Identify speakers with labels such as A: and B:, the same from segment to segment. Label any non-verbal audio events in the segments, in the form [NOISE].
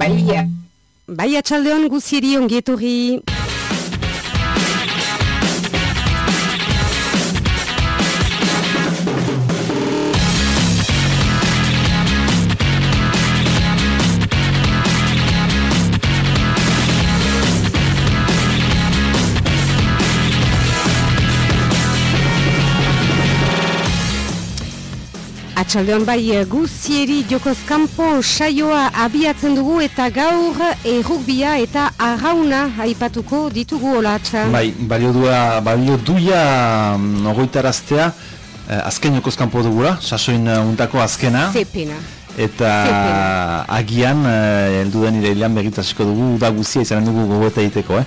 A: Bai, bai atxaldeon guzieri ongietorri. Atxaldeon bai guzieri jokozkampo saioa abiatzen dugu eta gaur errukbia eta arrauna aipatuko ditugu olatza.
B: Bai, balio, dua, balio duia mm, ogoitaraztea eh, azken jokozkampo dugula, sasoin uh, untako azkena.
A: Zepena.
B: Eta agian, eh, heldu den ireilean begitasiko dugu, da guzia izan dugu gogoeta egiteko, eh?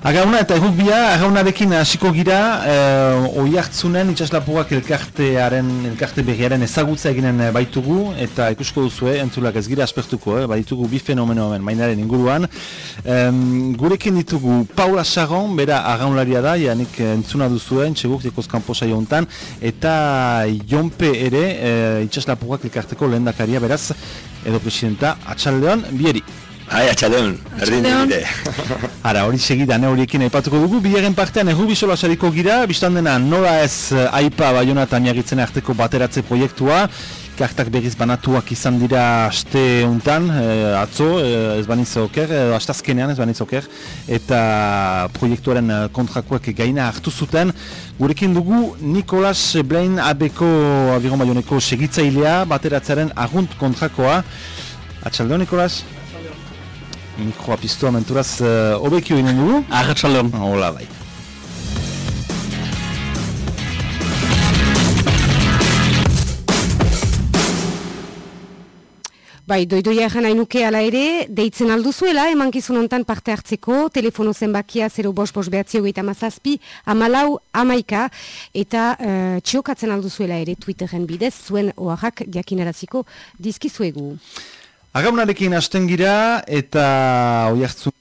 B: Agauna eta errukbia, agaunarekin hasiko gira, eh, oi hartzunen itxaslapugak elkartearen, elkarte berriaren ezagutza eginen eh, baitugu, eta ikusko duzue, entzulak ez gira aspertuko, eh, baitugu bi fenomeno hemen, mainaren inguruan. gurekin ditugu Paula Saron, bera agaunlaria da, janik entzuna duzuen, txeguk dekoz kanpo saio hontan, eta Jonpe ere, eh, itxaslapugak elkarteko lehen dakaria, beraz, edo presidenta, atxaldeon, bieri.
C: Hai, atxadeon, erdin dute.
B: Ara, hori segidan, horiekin aipatuko dugu, bilegen partean erru bisola sariko gira, biztan dena nola ez eh, aipa baiona eta miagitzen arteko bateratze proiektua, kartak berriz banatuak izan dira aste untan, eh, atzo, eh, ez baniz oker, eh, astazkenean ez baniz oker, eta proiektuaren eh, kontrakoak gaina hartu zuten. Gurekin dugu, Nikolas Blain abeko abiron baioneko segitzailea, bateratzearen agunt kontrakoa. Atxaldeo, Nikolas? Mikroa piztu amenturaz uh, obekio inen dugu?
C: Ahatsalon.
B: Hola, bai.
A: Bai, doidoia egan nuke ala ere, deitzen alduzuela, emankizun hontan parte hartzeko, telefono zenbakia 0 bos bos behatzi hogeita mazazpi, amalau, amaika, eta uh, txiokatzen alduzuela ere Twitteren bidez, zuen oaxak diakinaraziko dizkizuegu.
B: Agaunarekin hasten gira eta oi hartzu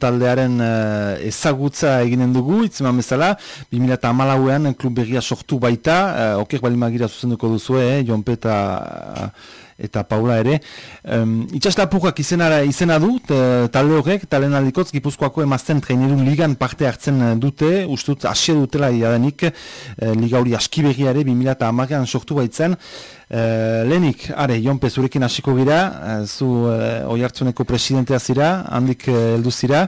B: taldearen uh, ezagutza eginen dugu, itzeman bezala, 2008an klub berria sortu baita, uh, oker balimagira zuzenduko duzu, eh, Jonpe eta, eta Paula ere. Um, Itxastapukak izena, izena du, talde horrek, talen aldikotz, Gipuzkoako emazten trainerun ligan parte hartzen dute, ustut, asia dutela iadenik, uh, liga hori aski berriare, 2008an sortu baitzen, Uh, Lenik, are, Jonpe, zurekin hasiko gira, uh, zu uh, oi hartzuneko presidentea zira, handik heldu zira,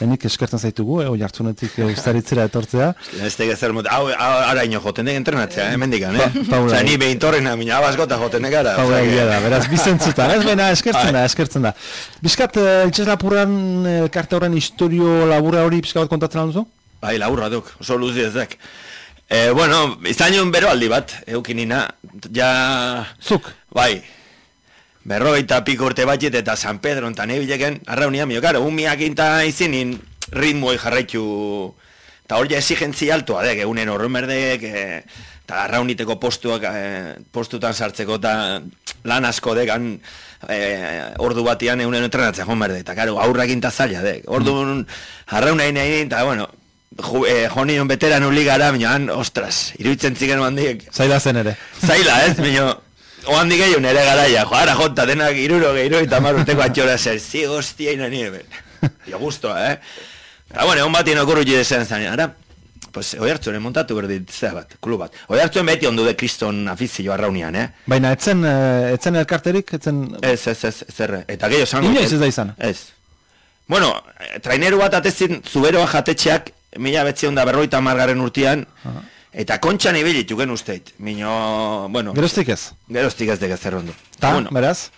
B: Lenik eskertzen zaitugu, eh, oi hartzunetik ustaritzera etortzea. [LAUGHS]
C: Ez tega zer mot, hau, ara ino joten dek entrenatzea, eh, mendikan, eh? Pa, Paula. Zani behin torrena, mina abazgota joten dek gara.
B: Paula, egia da, beraz, bizentzuta, ez baina, eskertzen da, eskertzen da. Bizkat, itxez lapurran, karte horren historio labura hori pizka bat kontatzen alduzu?
C: Bai, laburra duk, oso luzi ezak. E, bueno, izan joan bero aldi bat, eukinina, ja...
B: Zuk?
C: Bai, berrogeita piko urte bat eta San Pedro eta nebileken, arraunia, mio, karo, umiak inta izinin ritmoi jarraitu, eta hor ja exigentzia altoa, dek, egunen horren berdek, eta arrauniteko postuak, e, postutan sartzeko, eta lan asko dek, han, e, ordu batian egunen entrenatzea joan berde, eta karo, aurrak inta zaila, dek, ordu mm. arrauna eta, bueno, jo, eh, jonion beteran uli gara, minoan, ostras, iruditzen zigen handiek.
B: Zaila zen ere.
C: Zaila, ez, mino, oan digei nere garaia, jo, ara jota, denak iruro gehiru eta maruteko atxora zer, zi, hostia, ina nire, Jo, guztua, eh? Eta, bueno, egon bat inokurru jide zen zan, ara, pues, oi hartzuen montatu berdit, zera bat, klub bat. Oi hartzuen beti ondu de kriston afizio arraunian, eh?
B: Baina, etzen, etzen elkarterik, etzen...
C: Ez, ez, ez, ez, eta gehiago zango...
B: Inoiz ez da izan?
C: Ez. Bueno, traineru bat atezin, zuberoa jatetxeak, mila betzion da berroita margaren urtean, eta kontxan ibilitu gen usteit. Mino, bueno...
B: Gerostik ez?
C: Gerostik ez degaz zerrondu.
B: Ta, bueno. beraz?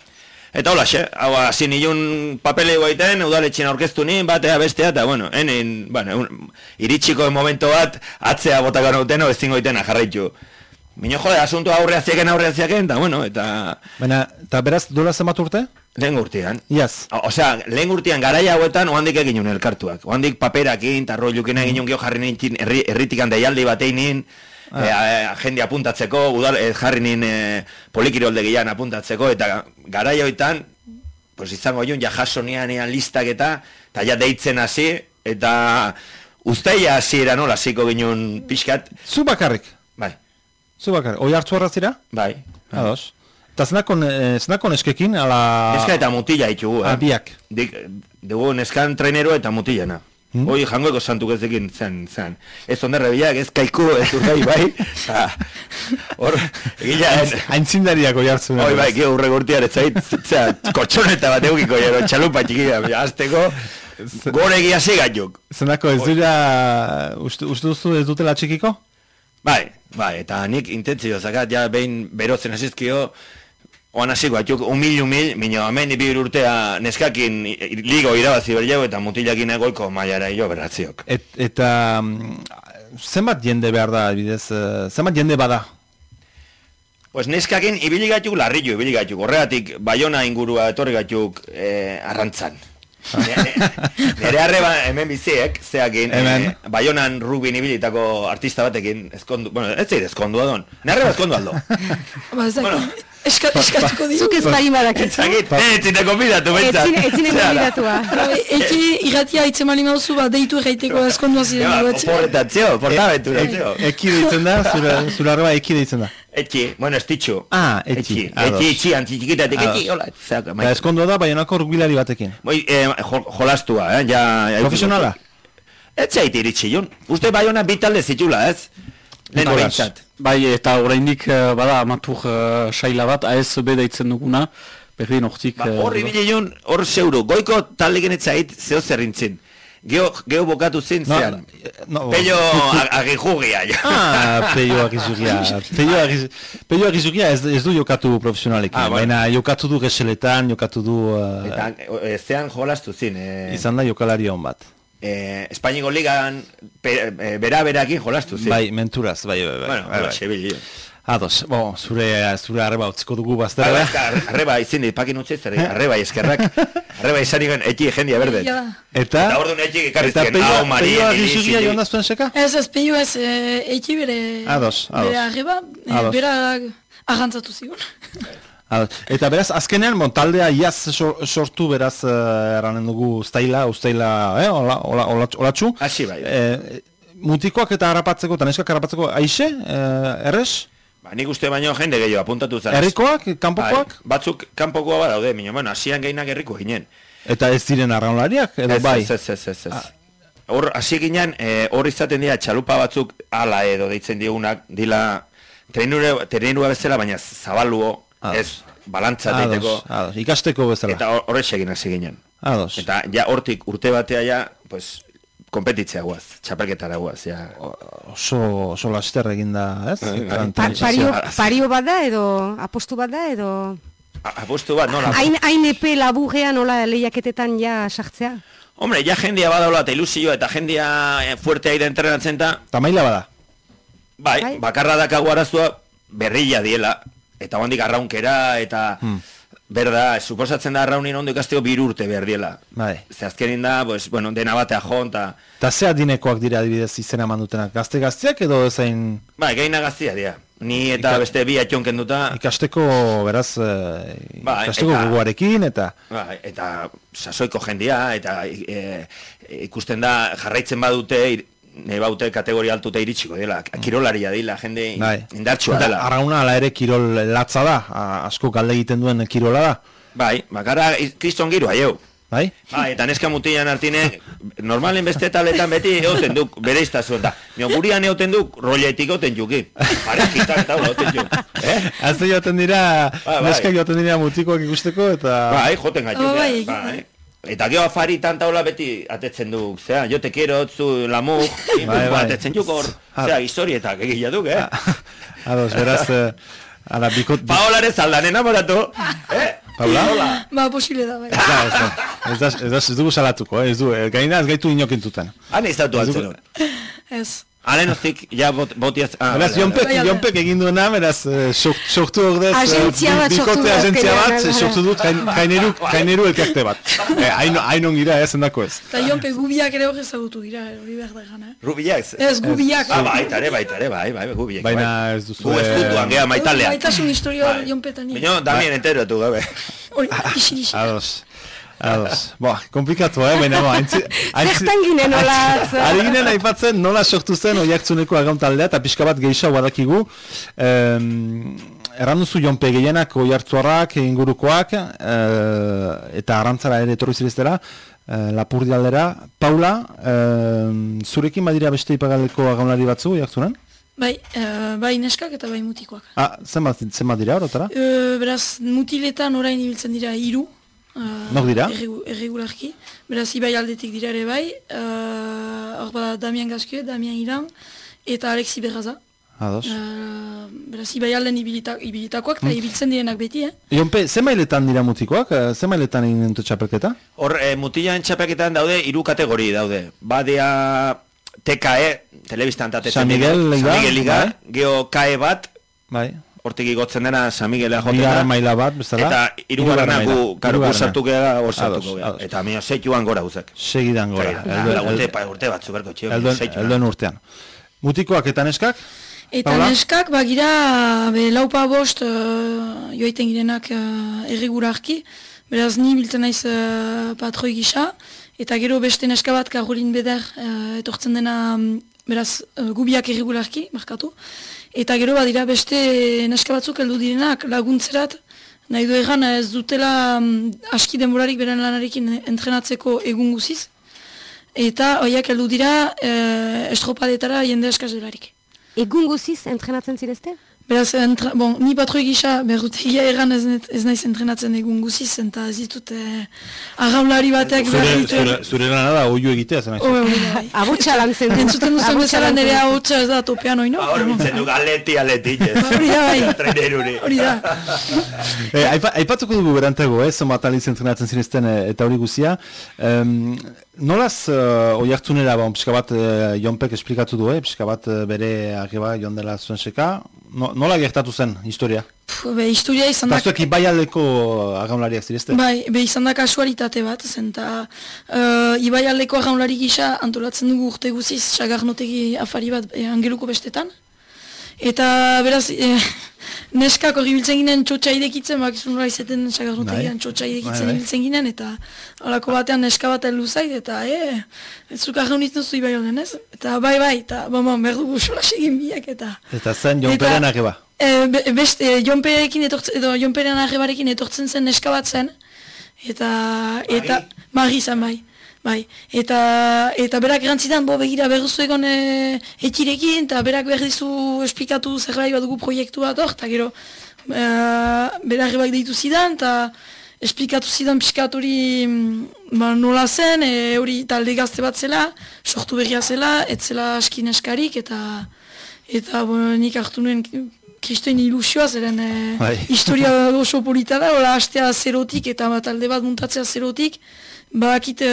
C: Eta hola, xe, hau, hasi nilun papele guaiten, udaletxin aurkeztu nien, batea bestea, eta, bueno, enin, bueno, un, iritsiko momento bat, atzea botakan uteno, ez zingoitena jarraitu. Mino, jode, asuntu aurrea zieken, aurrea zieken, eta, bueno, eta...
B: Baina, eta beraz, dola zemat urte?
C: Lehen urtean.
B: Yes.
C: Osea, lehen urtean garaia hauetan oandik egin un elkartuak. Oandik paperakin, eta rollukin egin un jarri nintzen erri, erritikan deialdi batein ah. e, jende apuntatzeko, udal, e, jarri nin e, polikirolde gehiagan apuntatzeko, eta garaia hauetan, pues izango joan, ja jasonian ean listak eta, eta ja deitzen hasi, eta usteia hasi era nola, ziko ginen pixkat.
B: Zu bakarrik? Zu bakarrik. Oi hartzu zira?
C: Bai.
B: Ados. Eta zenako, eh, zenako neskekin, ala...
C: Neska eta mutila ditugu, eh?
B: Ah, biak.
C: Dik, dugu neskan trainero eta mutilena.
B: Hmm?
C: Hoi jangoeko santuk ez ekin zen, zen. Ez ondarra bilak, ez kaiku, ez urgai, bai. [LAUGHS] Ah, Hor, egila,
B: Aintzindariak oi hartzuna.
C: Hoi bai, gero urre gurtiar ez zait, zera, kotxoneta bat eukiko, jero, txalupa txikia, azteko, gore egia segatuk.
B: Zenako ez dira, uste, uste duzu ez dutela txikiko?
C: Bai, bai, eta nik intentzio zakat, ja behin berotzen hasizkio, oan hasiko atxuk, umil, umil, minio, hemen ibi urtea neskakin ligo irabazi berdiago eta mutilakin egoiko maiara jo beratziok.
B: Et, eta mm, zenbat jende behar da, bidez, zenbat jende bada?
C: Pues neskakin ibili gatuk larrillo, ibili gatuk, horregatik Bayona ingurua etorri gatuk eh, arrantzan. Nere arreba hemen biziek, zeakin,
B: Hemen.
C: eh, Bayonan rubin ibilitako artista batekin, ezkondu, bueno, ez zeir ezkondua don, nere arreba ezkondu aldo.
D: Ba,
C: Bueno.
D: Eska, eskatuko digu.
A: Zuk ez bari badakizu.
C: Ezagit, eh, etzine konbidatu, bentsat.
A: Etzine.
D: Ba, Eki irratia itzen mali mauzu, ba, deitu erraiteko eskondua ziren.
C: Eba,
D: duetzen.
C: Oporretatzeo, portabenturatzeo.
B: E- eki deitzen da, zure, zure arreba eki deitzen da.
C: Etxi, bueno, estitxu.
B: Ah, etxi, ados.
C: Etxi, etxi, antitxikitatik,
B: Ados.
C: etxi, hola. Zeak,
B: Ba, eskondua da, baionako rugbilari batekin.
C: Moi, eh, jo, jolastua, eh, ja...
B: Profesionala?
C: Ez zait iritsi, Jon. Uste baiona bitalde zitula, ez? Lehen behintzat.
E: Bai, eta oraindik eh, bada amatur uh, saila bat, ASB deitzen duguna, berdin hortik...
C: Ba,
E: eh,
C: hor ibili Jon, hor zeuro. Goiko talde genetzait zeo zerrintzin. Geo, geo bokatu zin,
B: No,
C: zean.
B: no,
C: Pello agijugia, ja.
B: Ah, peio agizugia. [LAUGHS] Peio, agiz, peio agizugia ez, ez du jokatu profesionalekin.
C: Ah, bueno.
B: Baina jokatu du geseletan, jokatu du... Uh,
C: Eta zean jolastu zin, eh,
B: izan da jokalari hon bat.
C: Eh, Espainiko ligan pe- eh, bera-berakin jolastu zin.
B: Bai, menturaz, bai, bai, bai.
C: Bueno,
B: bai, bai.
C: xebili.
B: Ados, bo, zure, zure arreba utziko dugu
C: Bai,
B: bazterra.
C: bai, eta arreba izin dit, pakin utzi zer, [LAUGHS] arreba eskerrak, arreba izan igan eti jendia berdet.
D: Ja.
B: Eta,
C: Eta orduan etxik ekarri
B: eta
C: zien,
B: peio,
C: hau, Mari,
B: peio
C: Emili,
B: agizugia
C: Silvi.
B: joan da zuen seka?
D: Ez, ez, peio ez, e, eki bere...
B: Ados, ados.
D: Bere arreba, e,
B: Ados.
D: bera arrantzatu zigun. [LAUGHS]
B: Eta beraz, azkenean, bon, taldea iaz sor- sortu beraz, uh, erranen dugu ustaila, ustaila, eh, ola, ola, ola, olatxu.
C: Hasi bai.
B: Eh, mutikoak eta harrapatzeko, eta neskak harrapatzeko, aixe, eh, errez?
C: Ba, nik uste baino jende gehiago apuntatu zara.
B: Herrikoak, kanpokoak?
C: Bai, batzuk kanpokoa badaude, mino, bueno, hasian gehienak herriko ginen.
B: Eta ez diren arraunlariak, edo
C: Ez,
B: bai?
C: Ez, ez, ez, ez, ez. Hor, hasi ginen, eh, hor izaten dira txalupa batzuk ala edo deitzen digunak, dila trenurua bezala, baina zabaluo. Ez, balantza daiteko,
B: ados, ikasteko bezala.
C: eta hor- horrexe egin hasi ginen.
B: Ados.
C: Eta ja hortik urte batea ja, pues, kompetitzea guaz, txapelketara guaz, ja.
B: oso, oso laster eginda, ez?
C: Bai, bai.
B: Tran-
A: Pa,
B: trantsizioa.
A: pario, pario bat da edo apostu bat da edo...
C: A- Apostu bat, nola?
A: Hain, hain epe laburrean nola lehiaketetan ja sartzea?
C: Hombre, ja jendia badaula eta ilusioa eta jendia eh, fuertea ira entrenatzen da,
B: Eta maila bada.
C: bai,
A: Bai.
C: bakarra dakagu arazua berrilla diela, eta hondik arraunkera, eta
B: Hmm.
C: berda, suposatzen da arraunin ondo ikasteko bir urte behar diela.
B: Bai.
C: Ze azkenin da, pues, bueno, dena batea jo, eta,
B: Eta ze adinekoak dira adibidez izena eman dutenak? Gazte-gazteak edo ezain
C: bai, geina gaztia dira. Ni eta
B: Ika-
C: beste bi atxonken duta,
B: ikasteko, beraz, eh,
C: Bai,
B: ikasteko
C: eta-
B: gogoarekin, eta...
C: bai, eta sasoiko jendia, eta e, ikusten da jarraitzen badute, ir- nahi baute kategoria altute iritsiko dela, kirolaria dila, jende
B: Bai.
C: indartsua dela.
B: Arrauna ala ere kirol latza da, asko galde egiten duen kirola da,
C: Bai, bakarra iz- kriston giroa, jau.
B: bai?
C: Bai, eta neska mutilan artine, normalen beste taletan beti egoten duk, bere iztazu, eta nio gurian egoten duk, rolletik egoten juki. Parejitak eta egoten juk. Eh?
B: Azte joaten dira,
C: Bai, bai.
B: neskak joaten dira mutikoak ikusteko, eta...
C: Bai, joten gaitu.
D: Ah, bai,
C: bai. Eta geho afari tantaula beti atetzen du, zera, jo te quiero, zu lamuk, [LAUGHS]
B: Bai, bai.
C: atetzen juk hor,
B: Ah.
C: zera, historietak egila duk, eh? [LAUGHS]
B: Ados, beraz, eh, ala, bikot... bi-
C: Paolare zaldan enamoratu, [LAUGHS] eh?
B: Paula?
D: Ba, posible da, bai.
B: Ez da, ez da, ez da, ez da, ez dugu salatuko, eh, ez du, eh, gaina ez gaitu inokentutan.
C: Han izatu
B: Ez
C: altzen
B: dugu-
C: hon.
D: Ez.
C: Alenostik, ja bot, botiaz... Ah,
B: Beraz, Jonpek,
D: Bai, bai.
B: Jonpek egin duena, beraz, eh, sort- sortu ordez, eh,
A: Agentzia bat sortu du
B: agentzia bat,
A: bai.
B: sortu dut jain- jaineru, jaineru elkarte bat. Eh, hain, hain ongira ez, endako ez.
D: Eta jonpe gubiak ere hori ezagutu dira, hori behar da gana. eh?
C: Rubilak, ez?
D: Ez, gubiak.
C: Ah, baita ere, baita ere, bai, bai, gu biek,
B: Baina
C: bai.
B: ez duzu...
C: Gu ez dutuan, geha maitalea.
D: Baitasun historia
C: Bai.
D: jonpetan.
C: Bino, damien enterotu gabe.
D: Hori, isi, isi.
B: Ados. Ados. Boa, komplikatu, eh, baina, boa, haintzi... [LAUGHS]
A: Zertan ginen nola...
B: Ari ginen aipatzen nola sortu zen oiartzuneko agaun taldea eta pixka bat geisha badakigu. Em, erran duzu jonpe gehienak oi hartzuarrak, ingurukoak, eh, eta arantzara ere etorri zireztera, eh, lapurdi aldera. Paula, eh, zurekin badira beste ipagaleko agaunari batzu, oi hartzunan?
D: Bai, eh, bai neskak eta bai mutikoak.
B: Ah, zenbat, zenbat dira horotara?
D: E, beraz, mutiletan orain ibiltzen dira hiru. Uh,
B: Nok dira?
D: Erregularki. Beraz, ibai aldetik dira ere bai. Uh, hor bada Damian Gaskue, Damian Iran, eta Alexi Berraza.
B: Ados.
D: Uh, beraz, ibai alden ibilita, ibilitakoak, eta ibiltzen direnak beti, eh?
B: Jonpe, ze mailetan dira mutikoak? Eh, Ze mailetan egin dute txapelketa?
C: Hor, e, mutilan txapeketan daude, hiru kategori daude. Badia TKE, telebistan eta
B: San Miguel Liga,
C: San Miguel Liga,
B: bai.
C: geho KE bat,
B: Bai.
C: Hortik igotzen dena San Miguelea joten da.
B: maila bat, bezala?
C: Eta hirugarrenak
B: maila.
C: gu, karu
B: Hirugarrena.
C: sartu gara, sartuko gara.
B: ados.
C: Eta mio, seituan gora guzek.
B: Segidan gora.
C: Urte, pa, urte batzu berko txio.
B: helduen urtean. Mutikoak eta neskak?
D: Eta
B: Paula?
D: neskak bagira be, laupa bost uh, joaiten girenak uh, erregurarki. Beraz ni biltzen naiz uh, patroi gisa. Eta gero beste neska bat Karolin Beder uh, etortzen dena mm, beraz uh, gubiak erregularki, markatu. Eta gero badira beste neska batzuk heldu direnak laguntzerat. Nahi du egan ez dutela um, aski denborarik beren lanarekin entrenatzeko egun guziz. Eta hoiak heldu dira uh, estropadetara jende eskaz delarik.
A: Egun guziz entrenatzen zirezte?
D: Beraz, entra, bon, ni patroi gisa, berrutegia erran ez, ez naiz entrenatzen egun guziz, eta ez ditut eh, arraunlari batek
B: Zure,
D: behar ditu.
B: zure, zure lana da oio egitea zen.
D: Oh, da, bai. [LAUGHS]
A: Abotsa lan zen.
D: Entzuten duzen bezala nire ahotsa ez da topean oino.
C: Hor biltzen du galeti, aleti, ez. [LAUGHS]
D: Hori da, bai. Hori da. [LAUGHS]
B: Eh, aipa, aipatuko dugu berantago, eh, zomat aliz entrenatzen zinezten eh, eta hori guzia. Um, nolaz uh, oi hartzunera, bon, pixka bat uh, Jonpek esplikatu du, eh, pixka bat eh, bere ageba joan dela zuen seka. No, nola gertatu zen historia?
D: Puh, be, historia izan da...
B: zuek ibaialdeko agaunlariak zirezte?
D: Bai, be izan da kasualitate bat, zen eta uh, ibai aldeko arraunlari gisa antolatzen dugu urte guziz sagarnotegi afari bat eh, angeluko bestetan. Eta beraz, eh, neskak hori biltzen ginen txotxa idekitzen, bak izun nora izeten sagarnotegian
B: Bai.
D: txotxa
B: Bai,
D: idekitzen
B: bai.
D: ibiltzen ginen, eta halako batean neska bat heldu zait, eta e, ez zuk arraunitzen zu ibai alden ez? Eta bai bai, eta bon, bon, behar dugu solas egin biak, eta...
B: Eta zen Jonperen ageba.
D: E, be, beste, e, jonperekin etortzen, edo jonperen arrebarekin etortzen zen neska bat zen, eta, eta, mari zen bai, bai, eta, eta berak erantzitan, bo begira berruzu egon e, etxirekin, eta berak behar dizu esplikatu zerbait bat dugu proiektu bat hor, eta gero, e, berak arrebak deitu zidan, eta esplikatu zidan pixkat hori mm, ba, nola zen, e, hori talde gazte bat zela, sortu berria zela, ez zela aski neskarik, eta, eta bo, nik hartu nuen kristoen ilusioa, zeren e,
B: Bai.
D: historia oso polita da, hola hastea zerotik eta talde bat muntatzea zerotik, Bakit e,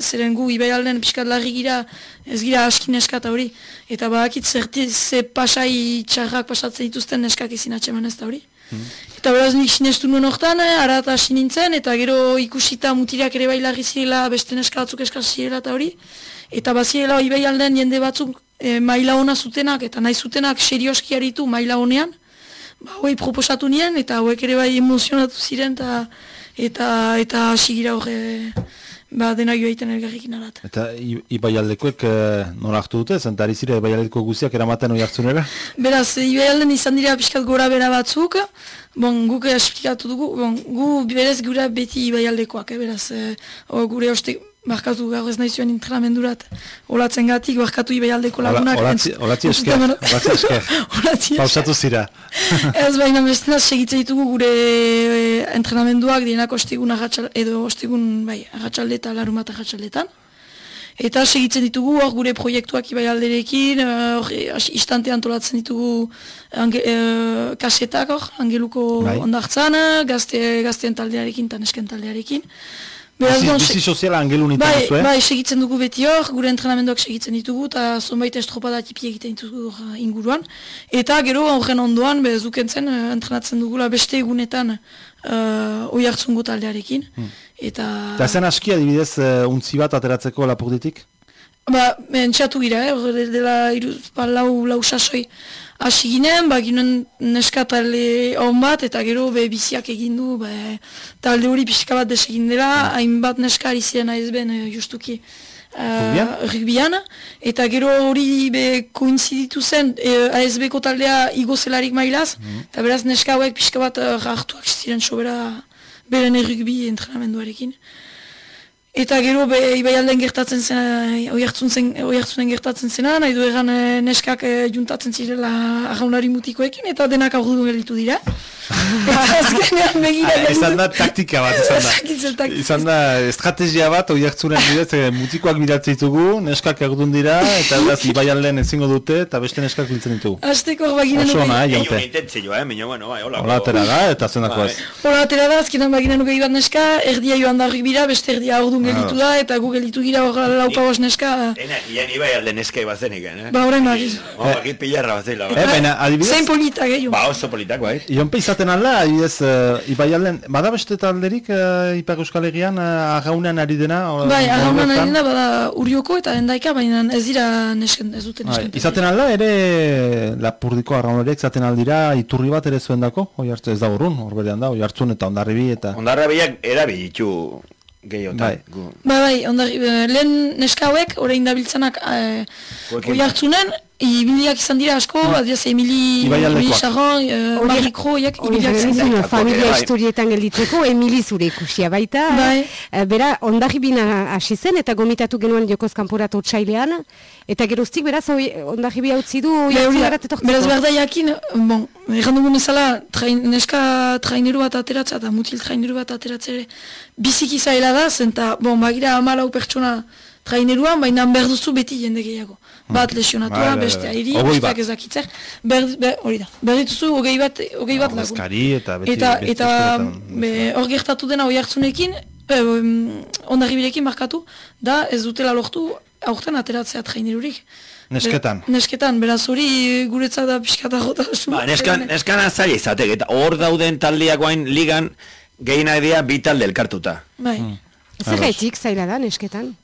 D: zeren gu ibai alden pixkat larri gira, ez gira aski neska eta hori. Eta bakit zerti ze pasai txarrak pasatzen dituzten neskak ezin atxeman ez da hori. Eta beraz nik sinestu nuen hortan, eh, ara eta hasi nintzen, eta gero ikusita mutirak ere bai larri zirela, beste neska batzuk eskaz zirela eta hori. Eta bazirela ibai alden jende batzuk e, maila ona zutenak, eta nahi zutenak serioski aritu maila honean. Ba, hoi proposatu nien, eta hauek ere bai emozionatu ziren, eta eta eta hasi gira hor, e, ba, dena joaiten elgarrikin arat.
B: Eta ibaialdekoek eh, nola hartu dute, zen eta ari zire ibaialdeko guziak eramaten oi hartzunera?
D: Beraz, ibai alden izan dira pixkat gora bera batzuk, bon, guk esplikatu dugu, bon, gu berez gura beti ibai aldekoak, eh, beraz, eh, o, gure oste, barkatu gaur ez nahi zuen entrenamendurat, olatzen gatik, barkatu ibai aldeko
B: Ola-
D: lagunak.
B: olatzi- olatzi esker, olatzi [LAUGHS] esker.
D: Olatzi esker.
B: Pausatu zira. [LAUGHS]
D: Ez baina bestenaz segitzen ditugu gure e, entrenamenduak dienak ostegun agatxal, edo ostegun bai, agatxalde eta larumat agatxaldetan. Eta segitzen ditugu hor gure proiektuak ibai alderekin, eh, hor e, as- istante antolatzen ditugu ange, e, kasetak hor, angeluko
B: Bai.
D: ondartzan, gazte, gazteen taldearekin eta nesken taldearekin. Beraz,
B: Bizi, bizi soziala angelu nintzen
D: Bai,
B: duzu, eh?
D: bai, segitzen dugu beti hor, gure entrenamenduak segitzen ditugu, eta zonbait estropada tipi egiten ditugu eh, inguruan. Eta gero horren ondoan, be, zukentzen, eh, entrenatzen dugula beste egunetan uh, oi hartzungo taldearekin. Eta,
B: Eta zen aski adibidez uh, untzi bat ateratzeko lapurditik?
D: ba, entxatu gira, eh, dela iru, ba, lau, lau sasoi hasi ginen, ba, ginen neska talde hon bat, eta gero be, biziak egin du, be, talde hori pixka bat desegin dela, hainbat neska ari ziren aiz ben, eh, justuki
B: Rugbian?
D: rugbian, eta gero hori be koinziditu zen e, ASB-ko taldea igo zelarik mailaz, eta beraz neska hauek pixka bat uh, hartuak ziren sobera beren errugbi entrenamenduarekin. Eta gero be ibaialden gertatzen zena, oihartzun zen, oihartzunen gertatzen zena, nahi du egan eh, neskak eh, juntatzen zirela arraunari mutikoekin, eta denak aurdu gelitu dira. [LAUGHS] eta azkenean begira
B: Ah, Izan da taktika bat, izan da. [LAUGHS] Izan da estrategia bat, oi hartzunen bidez, eh, mutikoak bilatzen ditugu, neskak erdun dira, eta beraz [LAUGHS] ibaialden ezingo dute, eta beste neskak biltzen ditugu.
D: Azteko hor baginen
B: Oso ona, eh, jaute.
C: intentzioa, eh, minio, bueno, bai, hola.
B: Hola, atera da, eta zenako ez.
D: Hora atera da, azkenan baginen ugei bat neska, erdia joan da bira, beste erdia ordun gelitu da, eta gu gelitu gira hor laupa bost neska,
C: Ena, ian ibai alde neskai bazenik, eh?
D: ba horren bagiz.
C: Ba, bakit pilarra bazela,
B: Eh,
C: ba.
B: baina, adibidez,
D: Zein polita gehiago.
C: Ba, oso politak, bai.
B: Ionpe izaten alda, adibidez, uh, ibaialden, bada beste talderik uh, Ipar Euskal Herrian, uh, agaunean ari dena? o-
D: Bai,
B: horretan?
D: ari da, bada urioko eta endaika, baina ez dira nesken, ez dute
B: Bai,
D: nesken.
B: izaten alda, ere lapurdiko arraunoriek izaten aldira iturri bat ere zuen dako, oi hartzu ez da urrun, hor berean da, oi hartzun eta ondarribi eta...
C: Ondarra biak erabilitu gehiotan.
B: Bai.
C: Gu-
D: Ba, bai, ondari, eh, lehen neska hauek, orain dabiltzanak, eh,
C: Guekin.
D: oi hartzunen, ibiliak izan dira asko, adiaz, Emili,
B: Ibaialdekoak.
D: Emili
A: Hori-
D: Marie Cro, horiek
A: Hori
D: ibiliak izan dira.
A: zuen, familia
C: Bai.
A: historietan gelditzeko, Emili zure ikusia baita.
D: Bai.
A: Eh, Bera, ondarribina hasi zen, eta gomitatu genuen jokoz kanporatu txailean, eta geroztik beraz, ondarribia utzi du,
D: Be, hori da,
A: jartzunarat etortzeko.
D: Beraz behar da jakin, bon, egan dugun ezala, train, neska traineru bat ateratza eta mutil traineru bat ateratza ere biziki zaila da, zenta, bon, bagira amalau pertsona traineruan, baina behar duzu beti jende gehiago. Bat lesionatua,
B: Bai, bai,
D: beste
B: bai.
D: airi, besteak ezakitzer, hori da, behar dituzu hogei bat, hogei bat lagun.
B: Eta beti...
D: Eta, eta hor gertatu dena oi hartzunekin, e, ondarribirekin markatu, da ez dutela lortu aurten ateratzea trainerurik.
B: Nesketan.
D: Be- nesketan, beraz hori guretzat da pixkata jota.
C: Ba, neskan, neskan zaila izatek, eta hor dauden taldeak guain ligan gehiena dira bi talde elkartuta.
D: Bai.
A: Zer gaitik zaila da, nesketan?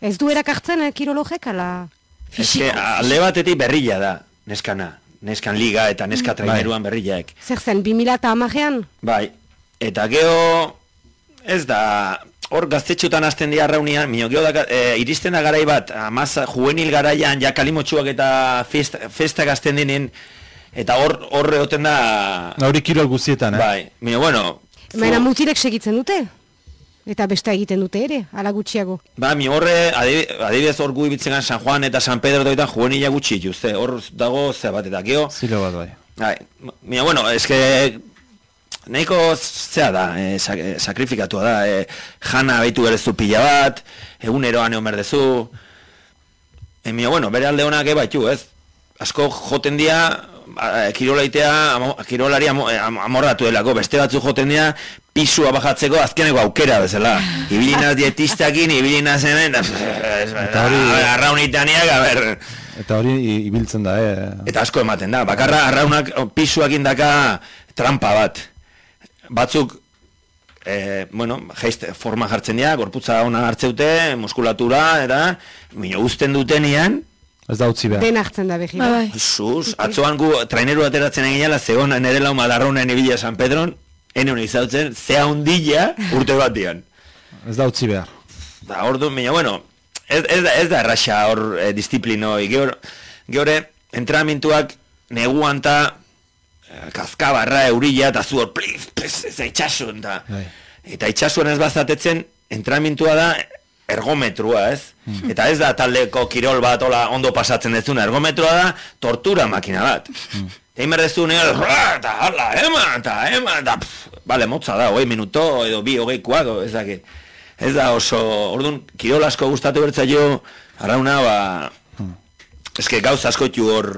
A: Ez du erakartzen eh, kirologek, ala...
C: Eske, alde batetik berrila da, neskana. Neskan liga eta neska traineruan berrilaek.
A: Zer zen, 2000 eta amajean?
C: Bai, eta geho, ez da, hor gaztetxutan hasten dira arraunean, mino geho da, e, iristen da garai bat, amaza, juvenil garaian, ja kalimotxuak eta festa, festa gazten dinen, eta hor, hor egoten da,
B: Hori kirol guztietan, eh?
C: bai, mino, bueno, fu-
A: mutilek segitzen dute? Eta beste egiten dute ere, ala gutxiago.
C: Ba, mi horre, adibi- adibidez hor gu ibitzen San Juan eta San Pedro doitan juvenila gutxi dituzte, hor dago ze bat eta geho.
B: Zilo bat bai.
C: Bai, mira, bueno, eske nahiko zea da, eh, sak, eh, sakrifikatua da, eh, jana baitu berezu pila bat, eguneroan egon berdezu, e, mira, bueno, bere alde honak ebaitu, ez? Asko joten dia, a- kirolaitea, kirolari amo, am- amorratu delako, beste batzu joten dia, pisua bajatzeko azkeneko aukera bezala. Ibilina dietistakin, ibilina hemen,
B: Eta hori-
C: arraunitaniak, a ber,
B: Eta hori ibiltzen da, eh?
C: Eta asko ematen da, bakarra arraunak o, pisuak indaka trampa bat. Batzuk, e, bueno, geist forma jartzen dira, gorputza ona hartzeute, muskulatura, eta mino uzten dutenean,
B: Ez da utzi behar.
A: Den hartzen da behi.
D: Ba, bai.
C: sus, atzoan gu traineru ateratzen egin jala, zegoen nire lau madarraunen ibila San Pedron, ene honi izautzen, zea hundila urte bat dian.
B: Ez da utzi behar.
C: Da, ordu, baina, bueno, ez, ez, da, ez da erraxa hor eh, disiplinoi. Gehor, gehore, entrenamentuak neguan ta eh, kazkabarra eurila eta zu hor, pliz, pliz, ez da itxasun, da.
B: Bai.
C: Eta itxasuan ez bazatetzen, entrenamentua da ergometrua, ez? Eta ez da taldeko kirol bat ola ondo pasatzen dezuna, ergometrua da tortura makina bat. Egin behar dezu nire, eta hala, eman, eta eman, eta, bale, motza da, hogei minuto, edo bi, hogeikoa, edo, ez dakit. Ez da oso, orduan, kirol asko gustatu bertzaio, arauna, ba, eske gauz asko txu hor,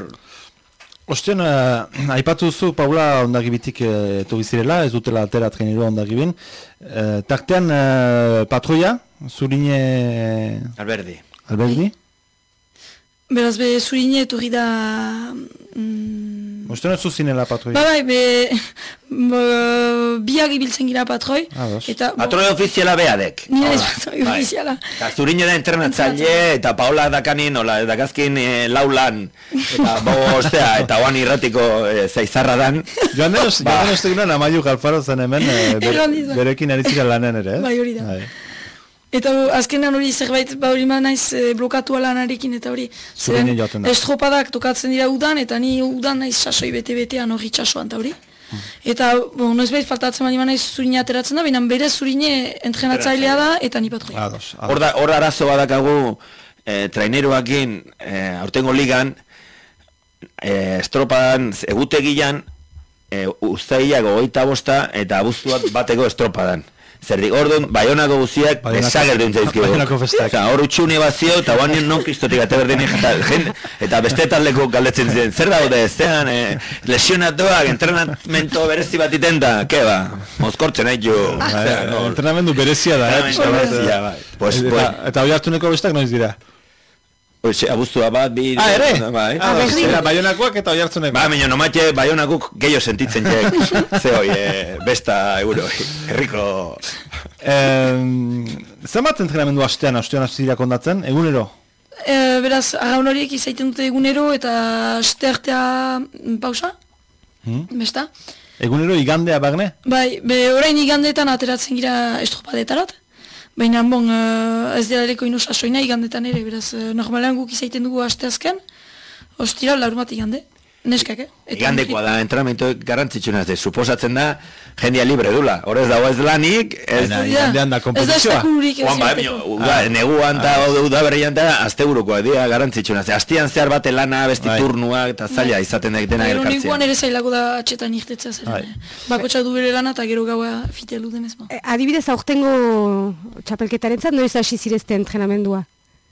B: Ostean, uh, aipatu duzu, Paula ondagibitik uh, eto bizirela, ez dutela atera trainerua ondagibin. Uh, tartean, uh, patroia, zurine
C: alberdi.
B: alberdi.
D: Beraz be zurine etorri da... Mm,
B: Ostean ez zuzinela patroia.
D: ba bai, be... [LAUGHS] Ba, biak ibiltzen gira patroi.
B: Ados.
D: Eta... bo,
C: Patroi ofiziala beadek.
D: Nire ez patroi
C: bai.
D: ofiziala.
C: Eta zurine da entrenatzaile, eta Paula dakanin, hola, dakazkin e, lau lan, eta bostea, eta oan irratiko e, zaizarra dan.
B: Joan den,
C: Ba.
B: joan den ostegunan Amaiu Galfaro zen hemen, eh,
D: dizut.
B: berekin ari zira lanen ere, ez?
D: Bai, hori da.
B: Bai.
D: Eta bo, azkenean hori zerbait, ba hori ma naiz e, blokatu lanarekin eta hori. Zeren. Estropadak tokatzen dira udan, eta ni udan naiz sasoi bete-betean hori txasoan eta hori. Eta, bon, noiz behit faltatzen bali naiz zurine ateratzen da, baina bere zurine entrenatzailea da, eta ni patroi.
C: Hor da, hor arazo badakagu eh, traineroakin eh, aurtengo ligan eh, estropadan egutegian eh, uztailak gogoita bosta eta abuztuak bateko estropadan. Zerdik, orduan, baionako guziak
B: Baionako-
C: desager duen zaizkigu.
B: Baionako festak.
C: Osa, hor utxune bazio, eta guan non kristotik ate berdin eta, eta beste taldeko galdetzen ziren. Zer daude, zean, eh, lesionatuak, entrenamento berezi bat iten da, ke ba, mozkortzen jo.
B: Bai, Entrenamendu berezia da, eh?
C: Entrenamendu
B: bat,
C: berezia,
B: eh.
C: bai. Pues,
B: eta,
C: pues-
B: eta hori hartuneko bestak noiz dira.
C: Pues, abuztua bat, bi...
B: Ah, ere?
C: Bai.
B: Ah,
A: berdin.
B: Era baionakoak eta hori hartzuneko.
C: Ba, miño, nomate, baionakuk gehiago sentitzen jek. [LAUGHS] Ze hoi, eh, besta euro, herriko...
B: Eh, zenbat entrenamendu astean, astean dira kondatzen, egunero?
D: E, beraz, arraun horiek izaiten dute egunero eta asteartea mm, pausa,
B: Hmm?
D: besta.
B: Egunero igandea bagne?
D: Bai, be orain igandetan ateratzen gira estropadetarat, baina bon, eh, ez dira ereko ino sasoina igandetan ere, beraz, eh, normalean guk izaiten dugu asteazken, ostira larumat igande, neskak, eh? Eta
C: Igandekoa da, entrenamentu garrantzitsuna ez de, suposatzen da, jendia libre dula. Horrez dago ez lanik, ez...
D: Hori
B: igandean da
D: Ez da ez
C: Juan, ba, uda, neguan eta
B: Ah.
C: uda berrian eta azte burukoa dira garrantzitsuna. Ze, astian zehar bate lana, besti
B: Bai.
C: turnuak eta zaila izaten da dena
D: Gero
C: elkartzea.
D: neguan ere zailako da atxetan irtetzea zer.
B: Bai.
D: Bakotxa du bere lana eta gero gaua fitelu denez ma.
A: Eh, Adibidez, aurtengo txapelketaren zat, noiz hasi zirezte entrenamendua?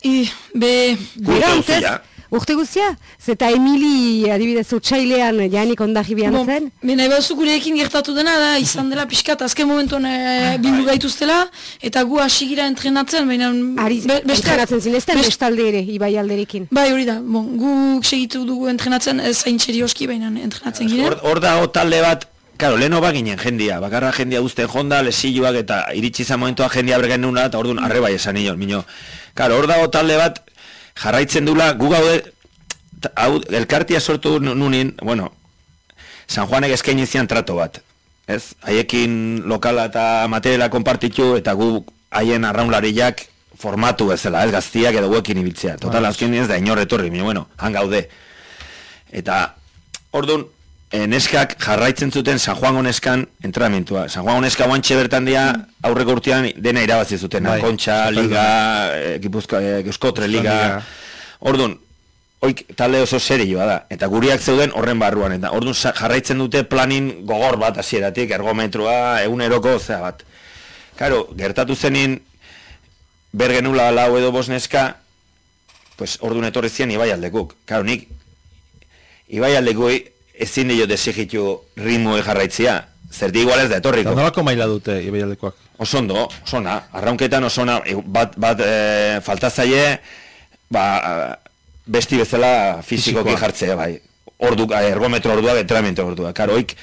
D: I, be,
A: Bera,
C: guztia.
A: urtez, urte guztia? Zeta Emili, adibidez, utxailean janik ondaji bihan
D: Bon,
A: zen?
D: Bena ebazu gurekin gertatu dena da, izan dela pixkat, azken momentuan e, bildu gaituztela, eta gu hasi gira entrenatzen, baina...
A: Ari,
D: be- beste-
A: entrenatzen zinezten,
D: best-
A: bestalde ere, ibai alderekin.
D: Bai, hori da, bon, guk segitu dugu entrenatzen, ez zain txerioski, baina entrenatzen ginen.
C: Hor, hor dago talde bat, Karo, leheno baginen jendia, bakarra jendia guztien jonda, lesilloak eta iritsi izan momentua jendia bergen nuna, eta orduan arre bai esan nion, mino. Karo, hor dago talde bat, jarraitzen dula, gu gaude, hau, elkartia sortu nu- nunin, bueno, San Juanek eskaini zian trato bat. Ez, haiekin lokala eta materiala konpartitu, eta gu haien arraunlariak formatu bezala, ez gaztiak edo guekin ibiltzea. Total, azken ez da inor etorri, bueno, han gaude. Eta, orduan, neskak jarraitzen zuten San Juan Oneskan entrenamentua. San Juan Oneska guantxe bertan dia aurreko urtean dena irabazi zuten.
B: Bai,
C: Kontxa,
B: Txapelduna.
C: Liga, eh, Gipuzkoa, eh, Euskotre Liga. Orduan, oik talde oso serioa da. Eta guriak zeuden horren barruan. Eta orduan jarraitzen dute planin gogor bat hasieratik, ergometroa, eguneroko, zea bat. Karo, gertatu zenin, bergenula lau edo bosneska, pues orduan etorri zian ibai aldekuk. Karo, nik ibai aldekui ezin dio desigitu ritmoe jarraitzia. Zerdi igual ez da etorriko.
B: nolako maila dute ibaialdekoak?
C: Osondo, osona, arraunketan osona, bat, bat e, falta zaie, ba, besti bezala fizikoki jartzea, bai. Ordu, ergometro orduak, entrenamiento orduak. Karo, oik,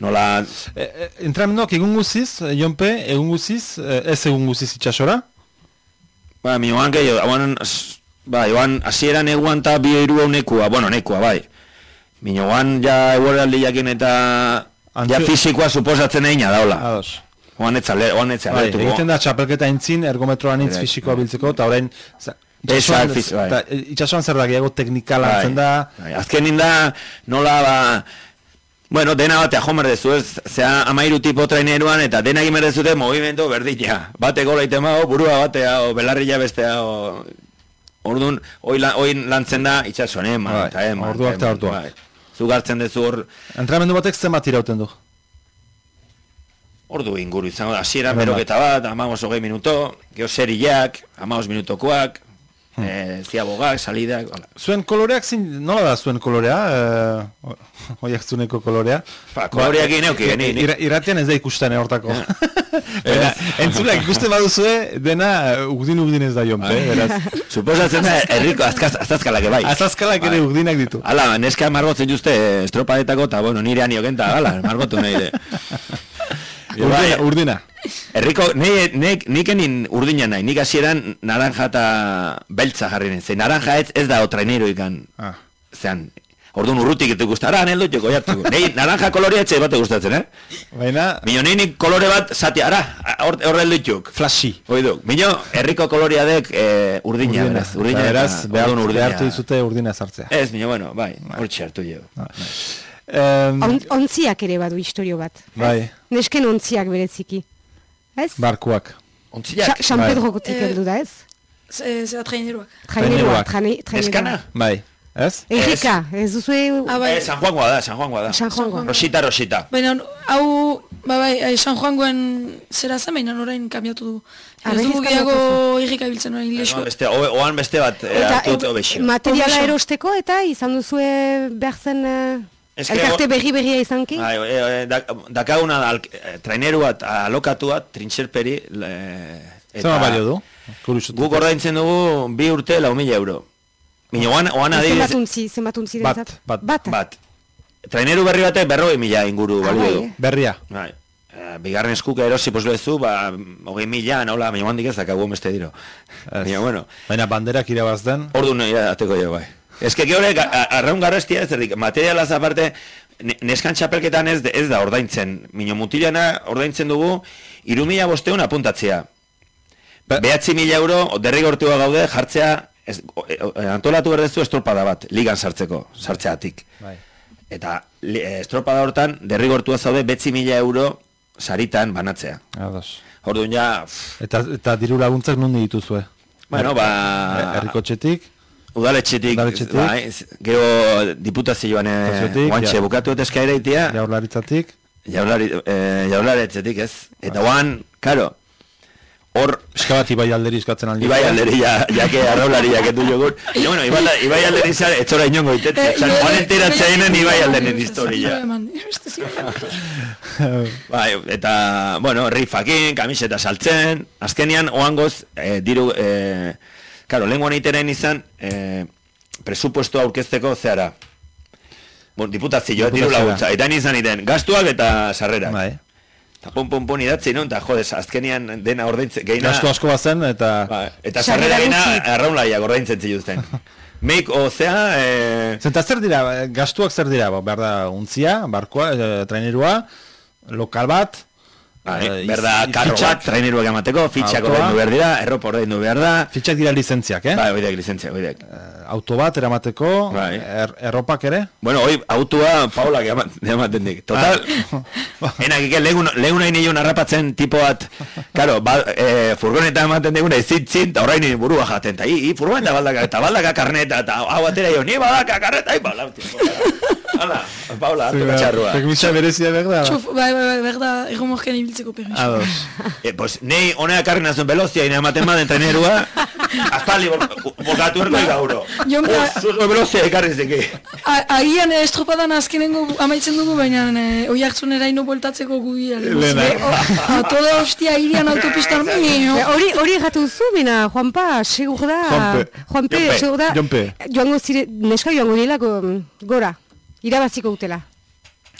C: nola,
B: E, e, entrenamenduak egun guziz, Jonpe, egun guziz, ez egun guziz itxasora?
C: ba, mi joan gehiago, s- ba, joan, hasieran eguan eta bi hiru nekua, bueno, nekua, bai. Mi joan, ja, egueraldi jakin eta, ja
B: Antzu-
C: fizikoa suposatzen egina daula.
B: Ados.
C: Oan etzale, oan etzale,
B: Bai, egiten da txapelketa entzin, ergometroan intz
C: Bai,
B: fisikoa
C: bai.
B: biltzeko, eta orain,
C: Esa,
B: itxasuan,
C: bai.
B: eta, e, itxasuan zer da, gehiago teknikala hartzen da,
C: Bai, azkenin da, nola ba, bueno, dena batea jo merdezu, ez, zea amairu tipo traineruan, eta dena egin merdezute movimento berdina. Bate gola iten o, burua batea, o, belarrila bestea, o, Orduan, hoi lantzen da, itxasuan, eman,
B: Bai,
C: eta eman.
B: orduak eta
C: eman,
B: orduak.
C: Zuk hartzen dezu hor,
B: entrenamendu batek zenbat irauten du.
C: ordu inguru izango da,
B: bat.
C: beroketa bat, amagos hogei minuto, geho seriak, amagos minutokoak,
B: Hmm.
C: eh, ziabogak, salidak, hola.
B: Zuen koloreak zin, nola da zuen kolorea, e, oiak zuneko kolorea?
C: Ba, koloreak egin euki,
B: e,
C: ni- ni-
B: ira- irratian ez da ikusten eh, hortako. [LAUGHS] Baina, entzuleak ikusten baduzue, dena eh, ugdin ugdin ez da jonpe,
C: Bai.
B: beraz. [LAUGHS]
C: Suposatzen da, herriko azkaz, azazkalak bai.
B: Azazkalak ere ugdinak ditu.
C: Hala, neska margotzen juzte estropadetako, eta bueno, nire anio genta, hala, margotu nahi de. [LAUGHS] Bai,
B: Urdina, urdina.
C: Herriko, nik, nik, nik enin urdina nahi, nik hasieran naranja eta beltza jarri nahi. Zein naranja ez, ez da otrainero ikan,
B: Ah.
C: zean, Orduan urrutik eta guzti, ara, anel dut joko jartu. [LAUGHS] Nei, naranja kolorea etxe bate gustatzen, eh?
B: Baina,
C: Mino, nik kolore bat zati, ara, hor hor heldu juk.
B: flashi.
C: Hoi du, mino, herriko kolorea dek eh, urdina, beraz, urdina,
B: beraz, behar,
C: urdina.
B: behartu dizute urdina sartzea.
C: Ez, mino, bueno, bai, hortxe hartu jo.
B: Em,
A: On, ontziak ere badu historio bat.
B: bai,
A: Nesken ontziak bereziki. Ez?
B: barkuak.
C: Ontziak,
A: San
B: bai.
A: Pedro gotik
D: Eh,
A: heldu da ez?
D: Ze- Zera traineruak.
A: Trainerua,
B: Traineruak.
A: traine- trainerua.
C: eskana?
B: Bai, ez?
A: Errika, ez duzue...
D: Ah, bai.
C: Eh, San Juangoa da, San Juangoa da.
A: San Juangoa.
C: Rosita, Rosita.
D: Baina, hau, ba bai, ai, San Juangoen zera zen, baina orain kambiatu du. Ez dugu gehiago irrika biltzen orain
C: Oan
D: lesu.
C: beste, o- oan beste bat eh,
A: Eta
C: hartu obexio.
A: materiala erosteko eta izan duzue behar zen eh, elkarte berri berria izanki?
C: Bai, e, e, da- dakaguna da, alk- eh, traineru bat, alokatu bat, trintxerperi, le-
B: Zema balio du?
C: Guk ordaintzen dugu bi urte lau mila euro. Mino, oan, oan adibidez,
A: Zenbat untzi, zenbat untzi
B: Bat, bat.
A: Bat.
C: bat. Traineru berri batek berrogei mila inguru
A: Ah,
C: balio
A: bai,
C: du.
A: eh.
B: Berria.
C: Bai. Eh, bigarren eskuka erosi poslezu, ba, hogei mila, nola, baina handik ez dakagu beste diro. Baina, bueno,
B: Baina banderak irabaz den,
C: ordu nahi ateko jo, bai. Ez que geore, arraun garrastia ez erdik, materialaz aparte, ne- neskan txapelketan ez, ez da ordaintzen. Mino mutilana ordaintzen dugu, irumila bosteun apuntatzea.
B: Be-
C: Behatzi mila euro, derrigortua gaude, jartzea, ez, e- o- antolatu berdezu estropada bat, ligan sartzeko, sartzeatik.
B: bai.
C: Eta eh, estropada hortan, derrigortua zaude, betzi mila euro saritan banatzea.
B: Ados.
C: Orduan ja, pff,
B: Eta, eta diru laguntzak nundi dituzue?
C: bueno, ba...
B: Herriko txetik,
C: Udaletxetik,
B: Udaletxetik.
C: bai, gero diputazioan eh, guantxe
B: ja.
C: bukatu eta eskaira itea,
B: jaurlaritzatik,
C: jaulari, eh, jaularetzetik ez. Eta guan, karo, hor,
B: eska bat ibai alderi eskatzen aldi.
C: Ibai alderi, ja, jake arraulari jaketu jogur. Eta bueno, Ibai, Ibai alderi zara, etzora inongo itetze.
D: Eh,
C: Zan,
D: eh,
C: joan
D: eh,
C: enteratzea
D: eh,
C: inen Ibai
D: eh,
C: alderen
D: eh,
C: historia.
D: ziren.
C: Bai, eta, bueno, rifakin, kamiseta saltzen, azkenian, oangoz, eh, diru, eh, karo, lenguan iteren izan, eh, presupuesto aurkezteko zehara. Bon, diputazio, diru
B: Diputazioa.
C: laguntza. Eta ni izan iten, gastuak eta sarrerak.
B: Bai.
C: Eta pon, pon, pon idatzi, no? Eta jodez, azkenian dena ordaintzen, geina...
B: Gastu asko bazen, eta...
C: Ba, eta
A: Sarrera
C: sarrera
A: gutxi.
C: arraunlaiak ordaintzen zituzten. [LAUGHS] Meik, ozea, eh,
B: Zenta zer dira, gastuak zer dira, ba, behar da untzia, barkoa, e, trainerua, lokal bat,
C: bai,
B: eh,
C: berda,
B: iz-
C: karro bat,
B: fitxak,
C: traineruak emateko, fitxak
B: Autoa.
C: ordaindu behar dira, erropa ordaindu behar da,
B: fitxak dira lizentziak, eh?
C: bai, oidek, lizentzia, oidek.
B: Eh, Auto bat eramateko,
C: Bai.
B: er, erropak ere,
C: Bueno, hoi, autua Paulak ema- ematen dik. Total,
B: Ah. [LAUGHS]
C: enak ike, legun, legun nahi nio narrapatzen tipo bat, karo, ba, e, furgoneta ematen diguna izitzin, eta orain nire burua jaten, eta i, i furgoneta baldaka, eta baldaka karneta, eta hau atera jo, ni badaka karneta, i bala, Hala, Paula, hartu katxarrua.
B: Tekmisa berezia behar da.
D: Txuf, bai, bai, bai, berda, erromorkean ibiltzeko permiso.
B: Ados.
C: E, pues, nei honea karri nazuen velozia, ina ematen baden trenerua, [LAUGHS] aspaldi bol- bokatu erko gauro.
D: Jon,
C: Oh,
D: a-
C: Zuzo velozia ekarri zeki.
D: A- Agian eh, estropadan azkenengo amaitzen dugu, baina eh, oi hartzunera ino boltatzeko gu
B: Lehena.
D: A toda hostia irian autopistan mi,
A: Eh, Hori hori gatu zu, bina, Juanpa, segur da...
B: Juanpe.
A: Juanpe, segur da...
B: Jonpe.
A: Joango zire, neska joango dira go- gora. Irabaziko utela.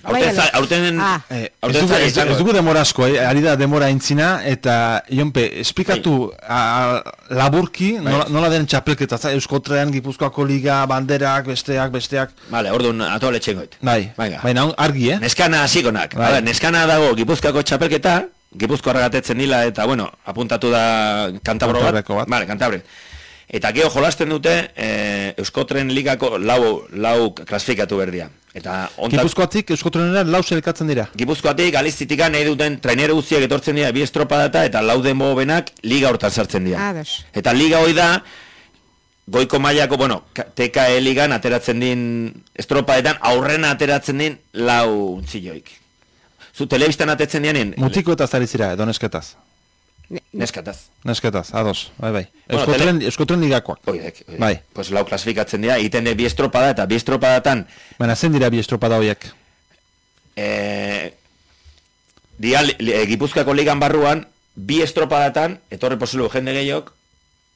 A: Bai,
C: Aurten, za- aurten,
A: Ah.
B: Eh, ez,
C: aurten
B: dugu, ez,
C: izango.
B: ez dugu demora asko, eh? ari da demora intzina, eta Jonpe, esplikatu
C: Bai.
B: a, laburki, nola, nola den txapelketa, za, Euskotrean, Gipuzkoako Liga, banderak, besteak, besteak,
C: Vale, orduan, atole txengoit.
B: bai, baina argi, eh?
C: Neskana hasikonak.
B: Bai.
C: Bai. neskana dago Gipuzkoako txapelketa, Gipuzko argatetzen dila, eta bueno, apuntatu da Kantabro bat.
B: Kantabreko bat.
C: Vale, Kantabre. Eta geho jolasten dute eh, Euskotren ligako lau, lau klasifikatu berdia. Eta ontak,
B: Gipuzkoatik Euskotrenera lau elkatzen dira.
C: Gipuzkoatik, Galiztitikan nahi duten trainero guztiak etortzen dira bi estropadata eta lau denbo benak liga hortan sartzen dira.
A: Ados.
C: Eta liga hoi da, goiko mailako, bueno, TKE ligan ateratzen din estropadetan, aurrena ateratzen din lau untzilloik. Zu telebistan atetzen dianen,
B: Mutiko eta zari zira,
C: neskataz.
B: Nesketaz, ados, bai, bai.
C: Bueno,
B: Euskotren, Euskotren ligakoak.
C: Oidek, oidek.
B: Bai.
C: Pues lau klasifikatzen dira, egiten de bi estropada eta bi estropadatan,
B: Baina zen dira bi estropada horiek.
C: eh, dia, li, eh, Gipuzkoako ligan barruan, bi estropadatan, etorre posilu jende gehiok,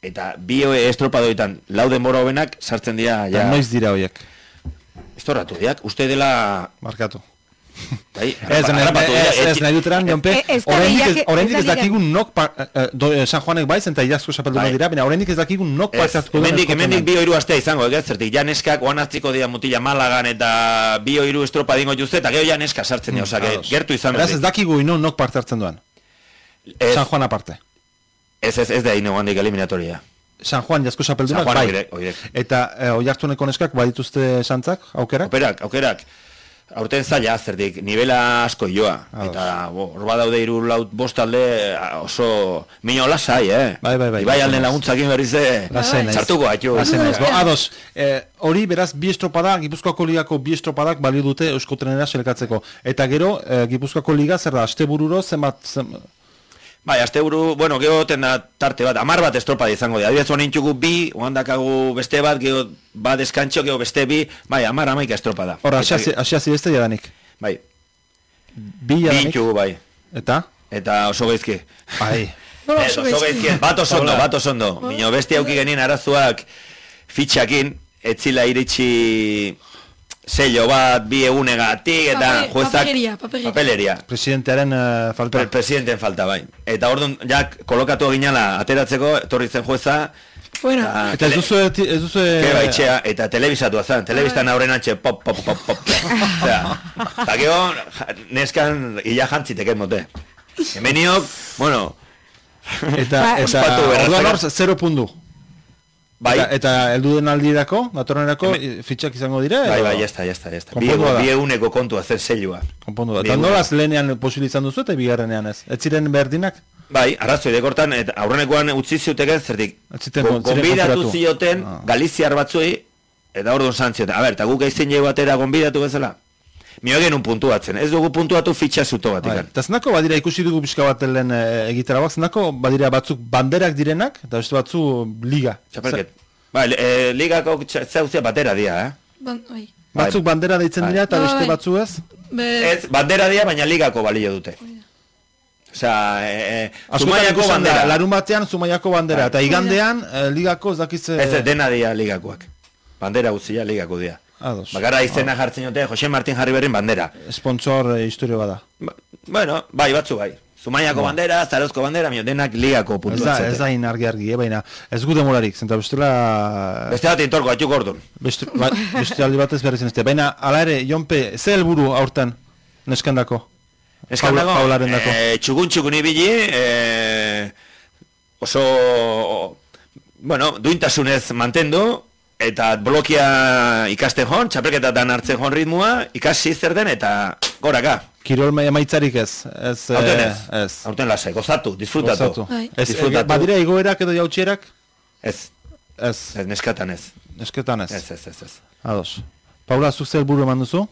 C: eta bi eh, estropadoitan lau denbora hobenak sartzen dira,
B: Eta
C: ja,
B: noiz dira horiek,
C: estorratu diak, uste dela
B: markatu.
C: Bai,
B: Ez, ez, ez, nahi duteran, Jonpe,
A: E- ez da
B: oraindik ez, dakigun nok, pa, eh, do, eh, San Juanek baiz, eta idazko xapelduna
C: Bai.
B: dira, baina oraindik ez dakigun nok hartuko duen
C: hemendik, hemendik bi oiru astea izango, egez, zertik, ja neskak oan atziko dira mutila Malagan eta bi oiru estropa dingo juzte, eta gero ja neska sartzen dira, osea,
B: Ados.
C: gertu izan
B: Beraz, ez dakigu ino nok parte hartzen duen.
C: Ez,
B: San Juan aparte.
C: ez, ez, ez da ino handik eliminatoria.
B: San Juan jasko xapeldunak, bai.
C: oirek, oirek.
B: Eta eh, oiartuneko neskak badituzte santzak, aukerak?
C: Aukerak, aukerak. Aurten zaila, zertik, nivela asko joa.
B: Ados.
C: Eta, bo, hor badaude iru laut bostalde oso mino lasai, eh?
B: Bai, bai, bai.
C: Ibai alden laguntzakin berriz de,
B: naiz.
C: sartuko haitu.
B: Lasai naiz. Bo, ados, eh, hori beraz bi estropada, Gipuzkoako ligako bi estropadak balio dute Euskotrenera selekatzeko. Eta gero, eh, Gipuzkoako liga zer da, astebururo zenbat, zen,
C: Bai, aste buru, bueno, ten da tarte bat, amar bat estropada izango dira. Adibidez, honen txugu bi, oan dakagu beste bat, gero bat eskantxo, gero beste bi, bai, amar amaika estropada.
B: hor,
C: Eta-
B: asia zidezte jadanik.
C: Bai,
B: Bi
C: bi
B: jadanik.
C: txugu, bai.
B: Eta?
C: Eta oso gaizki.
B: Bai.
D: Nola [LAUGHS]
C: Ez,
D: oso gaizki?
C: bat oso ondo, bat oso ondo. Mino beste auki genien arazoak fitxakin, etzila iritsi sello bat, bi egunegatik, eta
D: Pape-
C: juezak...
D: papeleria, papeleria.
C: Papeleria.
B: Presidentearen eh, falta.
C: Pre presidenten falta, bai. Eta orduan, jak, kolokatu ginala ateratzeko, etorri zen jueza,
D: Fuera.
C: eta
B: Eta ez duzu, ez duzu...
C: Baitxea, eta telebisatu zen, telebistan aurren antxe, pop, pop, pop, pop. [LAUGHS] Osea, eta gero, ja- neskan ila jantziteken mote. Hemeniok, bueno,
B: Eta,
A: Ba,
B: eta,
C: ospatu
B: orduan hor,
C: berrazera. Bai,
B: Eta, eta heldu den aldirako, datorrenerako, fitxak izango dira?
C: bai, bai, jazta, jazta, jazta. Bi,
B: da.
C: bi eguneko kontua zen zeilua.
B: Konpondu da. Eta nolaz lehenean posibil izan duzu eta bigarrenean ez? Ez ziren berdinak?
C: Bai, arrazoi dekortan, eta aurrenekoan utzi ziuteken, zertik,
B: Ez ziten
C: go-
B: kon- ziren
C: gonbidatu
B: konturatu.
C: zioten
B: Ah.
C: Galiziar batzuei, eta orduan zantzioten. A ber, eta guk aizien jau batera gonbidatu bezala? Mio genuen puntuatzen, ez dugu puntuatu fitxa zuto bat
B: Bai.
C: ikan.
B: Eta zenako badira ikusi dugu pixka bat lehen e, egitera bat, zenako badira batzuk banderak direnak, eta beste batzu liga.
C: Txapelket. Bai, e, ligako txa- zauzia batera dia, eh?
D: Ban, bai.
B: Batzuk bandera deitzen
C: Bai.
B: dira eta
D: Bai,
B: beste
D: bai.
B: batzu ez?
D: Be,
C: Ez, bandera dia, baina ligako balio dute. Osea, e, e,
B: Zumaiako bandera. Larun batean Zumaiako bandera.
C: Bai.
B: Eta igandean e, ligako ez dakitze...
C: Ez, dena dia ligakoak. Bandera guztia ligako dia.
B: Ados.
C: Bakarra izena jartzen dute, Jose Martin jarri berrin bandera.
B: Sponsor e, historio bada.
C: Ba, bueno, bai, batzu bai. Zumaiako bandera, Zarozko bandera, mio, denak ligako
B: Ez da, ez da inargi argi, eh, baina ez gu demolarik, zenta bestela...
C: Beste bat intorko, atxuk ordun.
B: Beste, ba, beste aldi batez berriz ez Baina, ala ere, Jonpe, ze helburu aurten neskandako?
C: Eskan
B: Paula- Paularen dako.
C: e, txugun txugun ibili, e, oso, bueno, duintasunez mantendu, eta blokia ikasten joan, txapelketatan hartzen joan ritmoa, ikasi zer den, eta goraka.
B: Kirol ma- emaitzarik ez? Ez,
C: Aurten
B: eh,
C: ez,
B: ez.
C: aurten lasai, gozatu, disfrutatu.
B: Gozatu.
D: Bai.
B: Ez,
C: Disfrutatu.
B: eh, badira igoerak edo jautxierak?
C: Ez,
B: Ez,
C: ez neskatan ez.
B: esketan ez.
C: Ez, ez, ez, ez.
B: Ados. Paula, zuk zer helburu eman duzu?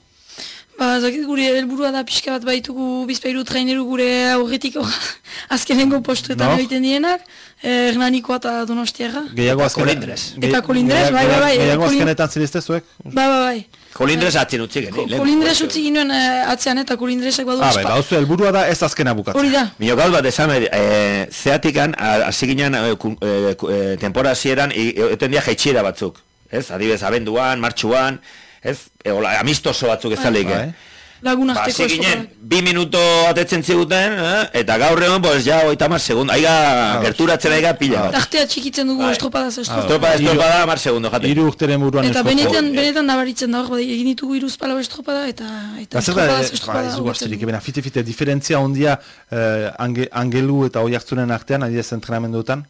D: Ba, zakit gure helburua da pixka bat baitugu bizpairu traineru gure aurretik hor [LAUGHS] azkenengo postuetan
B: No?
D: egiten dienak, eh, Hernanikoa eta Donostiarra.
B: Gehiago
C: Eta
B: azken...
C: kolindrez.
B: Ge-
D: Eta kolindrez, bai, bai, bai,
B: Gehiago azkenetan zirizte zuek?
D: Ba, ba, bai.
C: Kolindrez atzin utzi geni.
D: Ko- Kolindrez utzi ginuen eh, atzean eta kolindrezak badu
B: Ah, bai,
D: espa-
B: bauzu helburua da ez azkena bukatzen.
D: Hori da.
C: Mio gauz bat esan, e, zeatikan, hasi ginen e, ku- e, e, tempora hasieran eten dia jaitxiera batzuk. Ez, adibez, abenduan, martxuan, ez, e, hola, amistoso batzuk ez
B: Bai.
C: eh?
D: Lagun
C: Ba,
D: arteko
C: hasi ginen, bi minuto atetzen ziguten, eh? eta gaur egon, pues, ja, oita mar segundo, aiga, gerturatzen aiga pila.
D: Artea txikitzen dugu
C: Bai.
D: estropadaz estropada.
C: Estropa,
B: Hiru-
C: estropa da, mar segundo, jate.
B: Hiru urteren buruan
D: Eta benetan, benetan nabaritzen da hor, bai, egin ditugu iruz palau estropada eta eta
B: Eta zer da,
D: estropadaz
B: eh, ba,
D: estropada.
B: ez dugu asterik,
D: dugu.
B: ebena, fite-fite, diferentzia ondia eh, ange, angelu eta oiartzunen artean, adidez entrenamenduetan?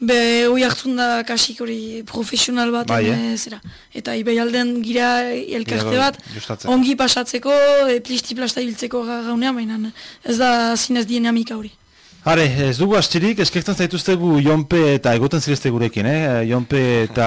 D: Be, hoi hartzun da kasik hori profesional bat,
B: Bai, eh?
D: eh, zera. Eta ibai alden gira elkarte bat,
B: justatzen.
D: ongi pasatzeko, e, plisti-plasta ibiltzeko ga- gaunean, baina ez da zinez dinamika hori.
B: Hare, ez dugu astirik, eskertzen zaituztegu Jonpe eta egoten zirezte gurekin, eh? Jonpe eta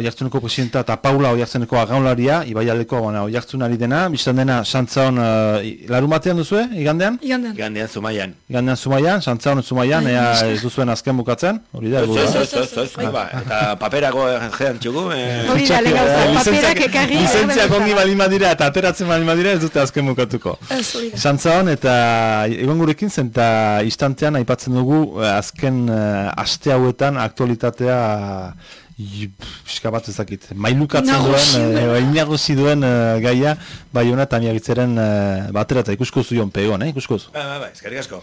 B: oiartzuneko presidenta eta Paula oiartzuneko agaunlaria, Ibaialdeko bueno, oiartzunari dena, biztan dena Santzaon uh, larun batean duzue, igandean?
D: Igandean.
C: Gandean zumaian.
B: Igandean Zumaian, Santzaon Zumaian,
D: Bai,
B: ea
D: esker.
B: ez duzuen azken bukatzen, hori da,
C: Ez, ez, ez, eta paperako jean txugu, eh,
A: Hori da,
B: Eh,
A: paperak ekarri.
B: Lizentziak ongi balin badira eta ateratzen balin badira ez dute azken bukatuko. Santzaon eta egon gurekin zen eta istantean batean, aipatzen dugu, eh, azken uh, aste hauetan aktualitatea pixka bat ezakit, mailukatzen duen, uh, inagozi duen uh, gaia, bai hona eta miagitzeren uh, batera eta ikusko zuion pegon, eh? ikusko zu.
C: Ba, ba, ba, eskerrik asko.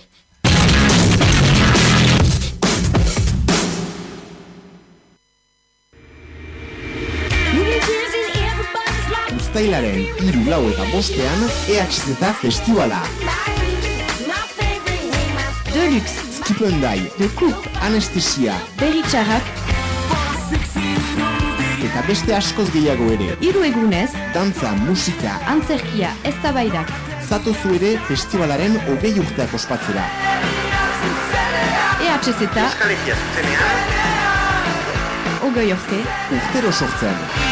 F: Uztailaren iru lau eta bostean EHZ Festivala.
G: Deluxe,
F: Skipendai,
G: de coupe,
F: anestesia.
G: Berritxarrak,
F: eta beste askoz gehiago ere.
G: hiru egunez,
F: Dantza, musika,
G: antzerkia, eztabaidak,
F: zatozu ere festivalaren hogei urteak ospatzera.
G: EHZ eta Ogoi orte,
F: Urtero sortzen.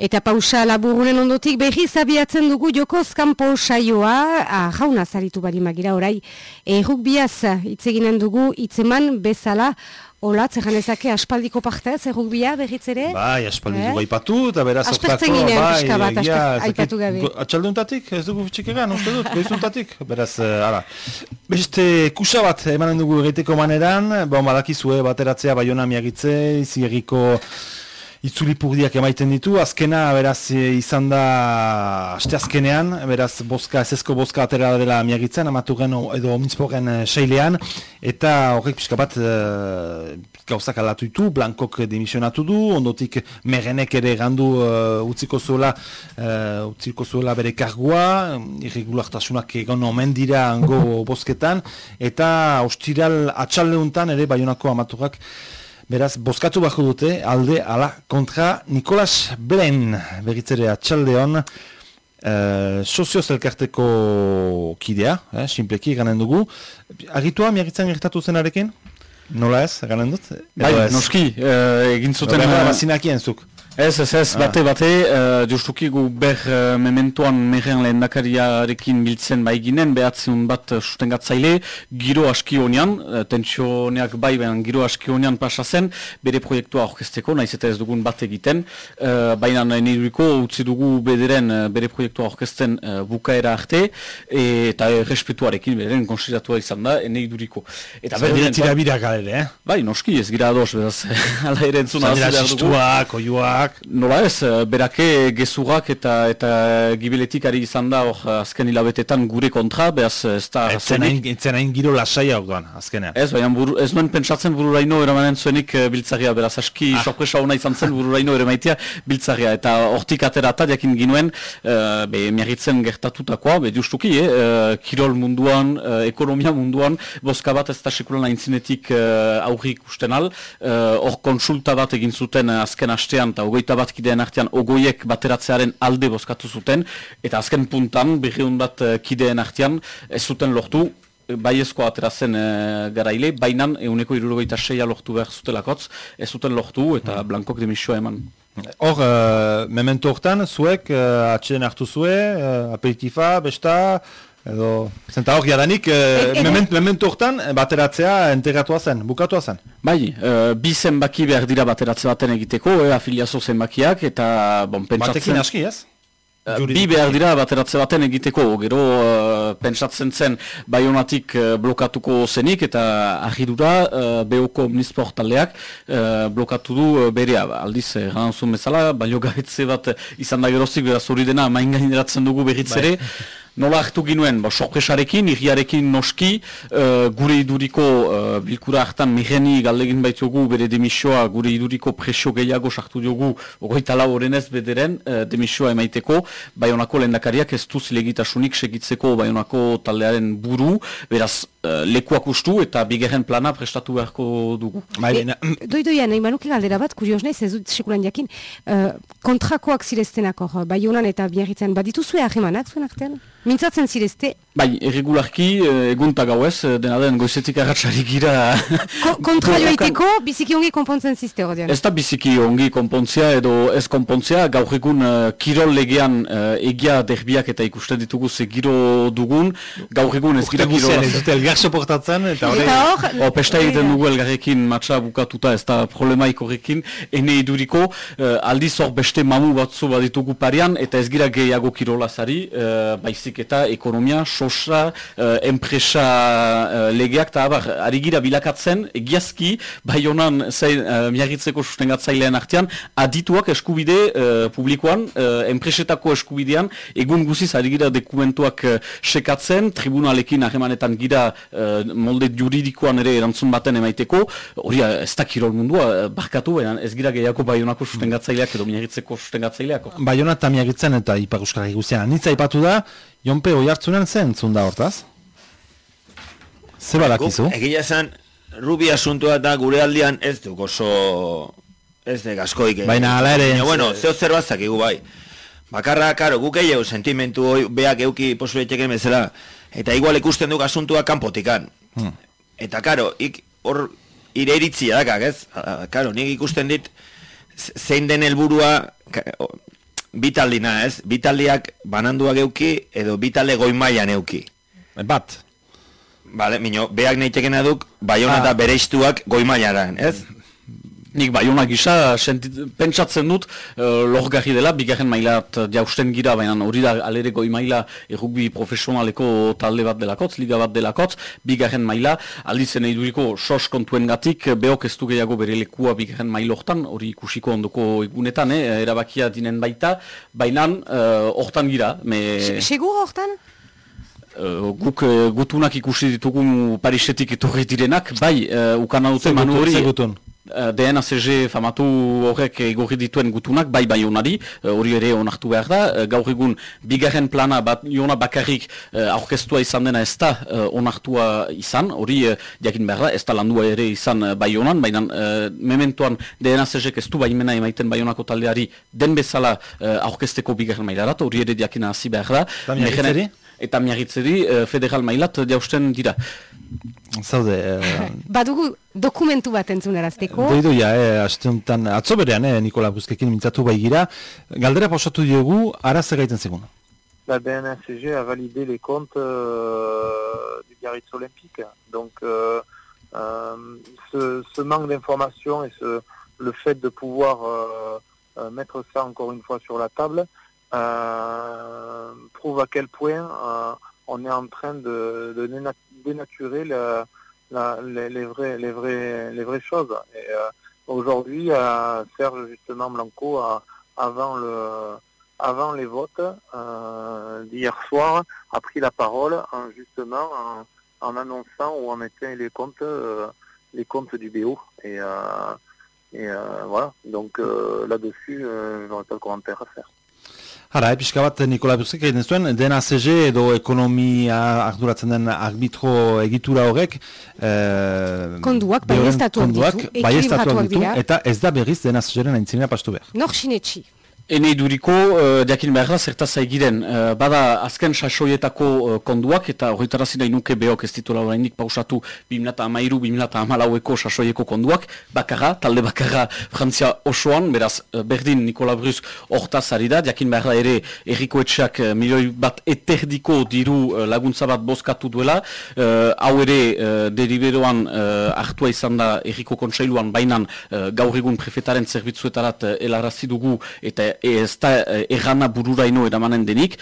A: Eta pausa laburunen ondotik berriz abiatzen dugu jokoz kanpo saioa, ah, jauna zaritu bali magira orai, erruk biaz itzeginen dugu itzeman bezala, Ola, zerran ezake aspaldiko partez, erruk bia berriz ere?
B: Bai, aspaldi
A: Eh?
B: dugu aipatu, eta beraz
A: Aspertzen ginen, pixka bat,
B: egia,
A: aipatu gabe.
B: Atxalduntatik, ez dugu fitxik egan, uste dut, goizuntatik, beraz, uh, ara. Beste kusa bat emanen dugu egiteko maneran, bon, badakizue bateratzea baiona miagitze, izi egiko itzulipurdiak emaiten ditu, azkena beraz izan da aste azkenean, beraz boska, ezezko boska atera dela miagitzen, amaturen edo omintzporen e, seilean, eta horrek pixka bat e, gauzak aldatu ditu, Blankok demisionatu du, ondotik merenek ere gandu e, utziko zuela, e, utziko zuela bere kargua, irregulartasunak egon omen dira hango bosketan, eta ostiral atxaldeuntan ere baionako amaturak Beraz, bozkatu bako dute, alde, ala, kontra Nikolas Blen, berritzere atxaldeon, uh, sozioz elkarteko kidea, eh, simpleki ganen dugu. Agitua, miagitzen gertatu zenarekin? Nola ez, ganen dut?
E: Bai, noski, eh, egin zuten... Eh,
B: bazinakien zuk.
E: Ez, ez, ez, bate, bate, uh, justuki gu ber uh, mementoan meren lehen dakariarekin biltzen bai ginen, behatzen bat uh, sustengatzaile, giro aski honean, uh, tentsioneak bai behan giro aski honean pasa zen, bere proiektua orkesteko, naiz eta ez dugun bat egiten, uh, baina niruriko utzi dugu bederen uh, bere proiektua orkesten uh, bukaera arte, e, eta respetuarekin bederen konsideratua izan da, eniduriko. Eta
B: Zer
E: bederen,
B: tira birak galere, eh?
E: bai, noski, ez gira ados, beraz, [LAUGHS] ala ere entzuna
B: Zandira
E: hasi behar
B: oiuak,
E: Nola ez, eh, berake gezurrak eta eta gibeletik ari izan da hor azken hilabetetan gure kontra, behaz ez da
B: etzen hain- hain giro lasaia orduan, azkenean.
E: Ez, baina buru, ez nuen pentsatzen bururaino eramanen zuenik eh, biltzaria, beraz aski
B: Ah.
E: sorpresa hona izan zen bururaino ere maitea biltzaria. Eta hortik aterata jakin ginuen, uh, be, miarritzen gertatutakoa, be, justuki, eh, eh, kirol munduan, eh, ekonomia munduan, boska bat ez da sekulan aintzinetik uh, aurrik usten al, eh, hor konsulta bat egin zuten eh, azken astean, eta ogoita bat kideen artean ogoiek bateratzearen alde bozkatu zuten, eta azken puntan, berriun bat eh, kideen artean, ez zuten lortu, baiezkoa atera zen e, garaile, bainan euneko irurogeita seia lortu behar zutelakotz, ez zuten lortu eta Blankok demisioa eman.
B: Hor, uh, memento hortan, zuek uh, atxeden hartu zue, uh, aperitifa, besta, edo... Zenta hor, jadanik, uh,
A: E-
B: memento, hortan, eh, bateratzea entegratua zen, bukatua zen.
E: Bai, e, bi zenbaki behar dira bateratze baten egiteko, e, afiliazio zenbakiak, eta bon,
B: Batekin
E: pentsatzen...
B: aski, ez?
E: Eh. Bi behar dira bateratze baten egiteko, gero eh, pentsatzen zen baionatik uh, blokatuko zenik eta ahidura uh, beoko omnisport taldeak eh, blokatu du uh, berea. Aldiz, uh, gantzun bezala, gaitze bat izan da gerozik, beraz hori dena main gaineratzen dugu berriz ere. [LAUGHS] Nola hartu ginuen, ba, sorpresarekin, irriarekin noski, eh, gure iduriko eh, bilkura hartan mireni galdegin baitugu bere demisioa, gure iduriko presio gehiago sartu diogu, ogoita lau horrenez bederen uh, demisioa emaiteko, baionako lehendakariak ez du zilegitasunik segitzeko baionako taldearen buru, beraz uh, lekuak ustu eta bigerren plana prestatu beharko dugu.
B: Bai,
A: E,
B: baina,
A: Doidoia, nahi manuke galdera bat, kurios naiz, ez dut sekulan jakin, eh, kontrakoak zireztenak hor, bai honan eta biarritzen, badituzue ahemanak zuen artean? Mintzatzen zirezte,
E: Bai, erregularki, eh, egunta gauez, eh, dena den goizetik agatsarik gira...
A: ko kontra joiteko, biziki ongi konpontzen ziste hor
E: Ez da biziki ongi konpontzea edo ez konpontzea, gaur egun uh, kirol legean uh, egia derbiak eta ikusten ditugu ze giro dugun, gaur egun ez gira kirol...
B: elgar soportatzen, eta hori...
A: Eta
E: pesta egiten dugu elgarrekin matxa bukatuta ez da problemaik horrekin, ene iduriko eh, aldiz hor beste mamu batzu baditugu parean, eta ez gira gehiago kirolazari, eh, baizik eta ekonomia, sosa, eh, enpresa eh, legeak, eta abar, ari gira bilakatzen, egiazki, bai honan zain, eh, miagitzeko sustengatzailean artean, adituak eskubide eh, publikoan, eh, enpresetako eskubidean, egun guziz ari gira dokumentuak eh, sekatzen, tribunalekin harremanetan gira eh, molde juridikoan ere erantzun baten emaiteko, hori eh, ez da kirol mundua, eh, barkatu, baina ez gira gehiago baionako sustengatzaileak edo miagitzeko sustengatzaileak.
B: Baiona eta miagitzen eta Ipar Euskal Guzian. Nitza ipatu da, Jonpe oi hartzunen zen zunda hortaz? Ze badakizu?
C: Egia esan, rubi asuntua da gure aldian ez duk oso... Ez de gaskoik.
B: Baina hala ere-
C: Baina, bueno, zeo zer bat zakigu bai. Bakarra, karo, guk gehiago sentimentu hoi, beak euki posibiliteken bezala. Eta igual ikusten duk asuntua kanpotikan.
B: Hmm.
C: Eta, karo, ik hor ire iritzia dakak, ez? Karo, nik ikusten dit, ze- zein den helburua bitaldina, ez? Bitaldiak bananduak euki, edo bitalde goi mailan euki.
B: Bat.
C: Vale, mino, beak neitekena duk, baiona
B: Ah.
C: eta bereistuak goi mailaran, ez?
E: Nik baionak gisa sentit, pentsatzen dut uh, lorgarri dela, bigarren mailat jausten gira, baina hori da alere goi maila errugbi profesionaleko talde bat delakotz, liga bat delakotz, bigarren maila, aldizen eiduriko sos kontuen gatik, behok ez du gehiago bere lekua bigarren mailortan, hori ikusiko ondoko egunetan, eh, erabakia dinen baita, baina uh, hortan gira, me...
A: Se- Segur hortan?
E: Uh, guk uh, gutunak ikusi ditugu Parisetik etorri direnak, bai, uh, ukana dute manu hori...
B: Zegutun.
E: Uh, DNACG famatu horrek egorri dituen gutunak, bai bai honari, uh, hori ere onartu behar da, uh, gaur egun bigarren plana bat jona bakarrik uh, aurkeztua izan dena ez da uh, onartua izan, hori uh, jakin behar da, ez da landua ere izan uh, bai honan, baina uh, mementoan DNACG ez du baimena emaiten bai honako taldeari den bezala uh, aurkezteko bigarren mailarat, hori ere jakina hasi behar da.
B: Miagitzeri?
E: Eta miagitzeri uh, federal mailat jausten dira.
B: Zaude, eh, [LAUGHS]
A: Badugu dokumentu bat entzunarazteko.
B: doido ja, eh, aste honetan, atzo berean, eh, Nikola Buzkekin mintzatu bai gira, galdera pausatu diogu, ara zer gaiten segun.
H: la BNSG a validé les comptes euh, du Biarritz olympique. Donc euh, euh, ce, ce manque d'information et ce, le fait de pouvoir euh, euh, mettre ça encore une fois sur la table euh, prouve à quel point euh, on est en train de, de déna- dénaturer la- la- les, les vraies, les, les vraies choses. Et euh, aujourd'hui, Serge justement Blanco, a- avant le avant les votes d'hier soir, a pris la parole en justement en, en annonçant ou en mettant les comptes, les comptes du BO. Et, voilà. Donc là-dessus, euh, je n'aurais pas de commentaire à faire.
B: Hara, epizka bat Nikola Buzkek egiten zuen, dena CG edo ekonomia arduratzen den arbitro egitura horrek, eh,
A: Konduak ditu,
B: baieztatuak
A: ekilibratuak
B: ditu,
A: dira.
B: eta ez da berriz dena CG-ren aintzinera pastu behar.
A: Nor sinetxi.
E: Ene iduriko, uh, jakin behar da, zertaz zaigiren, uh, bada azken sasoietako uh, konduak, eta horretarazi nahi nuke behok ez dituela oraindik pausatu 2008 2008ko sasoieko konduak, bakarra, talde bakarra Frantzia osoan, beraz, uh, berdin Nikola Brus hortaz ari da, jakin behar ere erriko etxeak uh, milioi bat eterdiko diru uh, laguntza bat bozkatu duela, hau ere uh, deriberoan hartua izan da erriko kontseiluan bainan gaur egun prefetaren zerbitzuetarat uh, elarazi eta ez da uh, errana bururaino eramanen denik,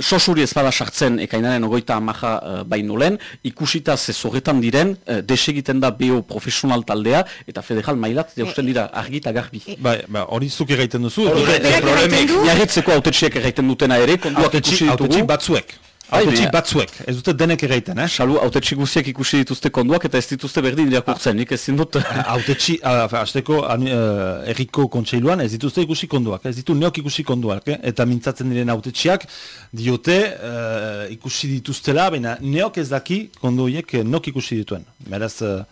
E: Sosuri ez bada sartzen ekainaren ogoita amaja uh, baino lehen, ikusita ze zorretan diren, uh, desegiten da BO profesional taldea, eta federal mailat jausten dira argi eta garbi.
B: Bai, ba, hori zuk egiten duzu.
A: Berak erraiten du,
E: Jarretzeko autetxiek erraiten dutena ere, konduak
B: Autetxi,
E: ikusi
B: autetxi
E: ditugu.
B: batzuek.
E: Bai,
B: Autetxi batzuek. Ez dute denek egiten, eh?
E: Salu, autetxi guziek ikusi dituzte konduak eta ez dituzte berdin irakurtzen, nik ezin dut. [LAUGHS]
B: Autetxi, azteko uh, erriko kontseiluan ez dituzte ikusi konduak, ez ditu neok ikusi konduak, eh? eta mintzatzen diren autetxiak diote eh, ikusi dituztela, baina neok ez daki kondu horiek eh, nok ikusi dituen. Beraz, uh,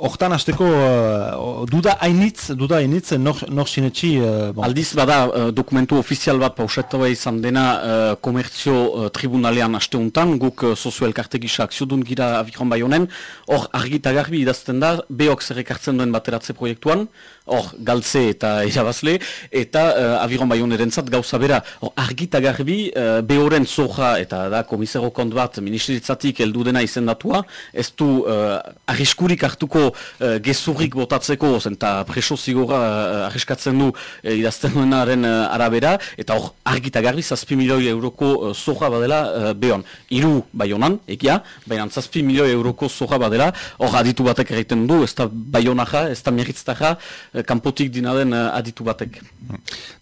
B: Hortan hasteko uh, duda hainitz, duda hainitz, nor, nor sinetxi... Uh, bon.
E: Aldiz bada uh, dokumentu ofizial bat pausetaua izan dena uh, komertzio uh, tribunalean asteuntan, guk uh, sozioelkarte gisa akziodun gira avikron bai honen, hor argita garbi idazten da, behok zer ekartzen duen bateratze proiektuan, hor galtze eta [LAUGHS] irabazle, eta uh, aviron bai honerentzat gauza bera, hor argita garbi uh, behoren zoja eta da komisero kont bat ministeritzatik heldu dena izendatua, ez du uh, arriskurik hartuko uh, gezurrik botatzeko, eta preso zigora uh, arriskatzen du uh, idazten duenaren uh, arabera, eta hor argita garbi zazpi milioi euroko uh, zoja badela uh, behon. Iru bai honan, egia, baina zazpi milioi euroko zoja badela, hor aditu batek egiten du, ez da bai honaja, ez da mieritztaja, uh, kanpotik dinaden uh, aditu batek.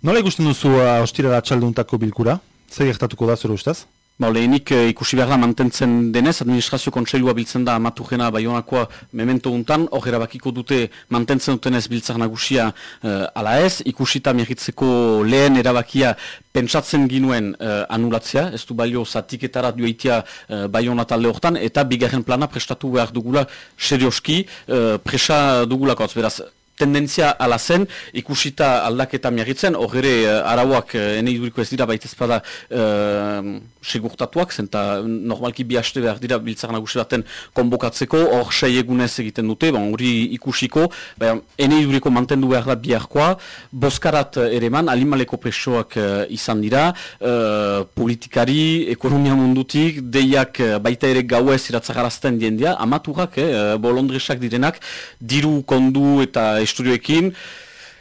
B: Nola ikusten duzu uh, ostira da txalduntako bilkura? Zer gertatuko da zure ustez?
E: Ba, lehenik e, ikusi behar da mantentzen denez, administrazio kontseilua biltzen da amaturgena baionakoa memento untan, hor erabakiko dute mantentzen dutenez biltzak nagusia e, ala ez, ikusita miagitzeko lehen erabakia pentsatzen ginuen e, anulatzea, ez du balio zatiketara dueitia e, baiona talde hortan, eta bigarren plana prestatu behar dugula serioski, e, presa dugulako, beraz, tendentzia ala zen, ikusita aldaketa miagitzen, hor ere arauak uh, ene iduriko ez dira baitezpada uh, segurtatuak, zenta normalki bi haste behar dira biltzak nagusi baten konbokatzeko, hor sei egunez egiten dute, bon, hori ikusiko, baina ene iduriko mantendu behar da biharkoa, boskarat ere man, alimaleko presoak izan dira, uh, politikari, ekonomia mundutik, deiak uh, baita ere gauez iratzagarazten diendia, amaturak, eh, bolondresak direnak, diru kondu eta estudioekin,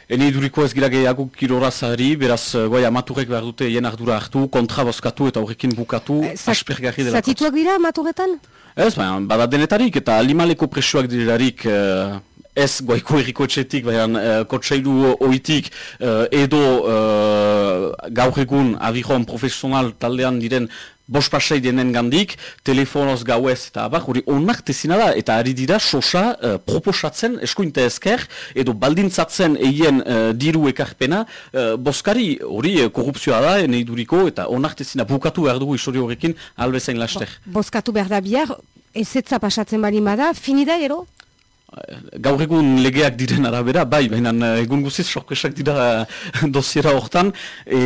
E: Eni duriko ez gira gehiago kirora zahari, beraz, goi, amaturek behar dute jen ardura hartu, kontra boskatu eta horrekin bukatu, eh, aspergarri dela.
A: Zatituak dira amaturetan?
E: Ez, baina, bada denetarik eta limaleko presioak direlarik eh, ez goiko erriko etxetik, baina eh, kotseilu oitik eh, edo eh, gaur egun abiron profesional taldean diren bost pasai denen gandik, telefonoz gauez eta abar, hori onak tezina da, eta ari dira sosa uh, proposatzen eskuinte ezker, edo baldintzatzen eien uh, diru ekarpena, uh, boskari hori uh, korrupzioa da, enei duriko, eta onak tezina bukatu behar dugu isori horrekin albezain laster.
A: Bo, boskatu behar da bihar, ezetza pasatzen bari bada, finida ero?
E: Gaur egun legeak diren arabera, bai, baina eh, egun guziz sorpresak dira eh, [LAUGHS] dosiera hortan, e,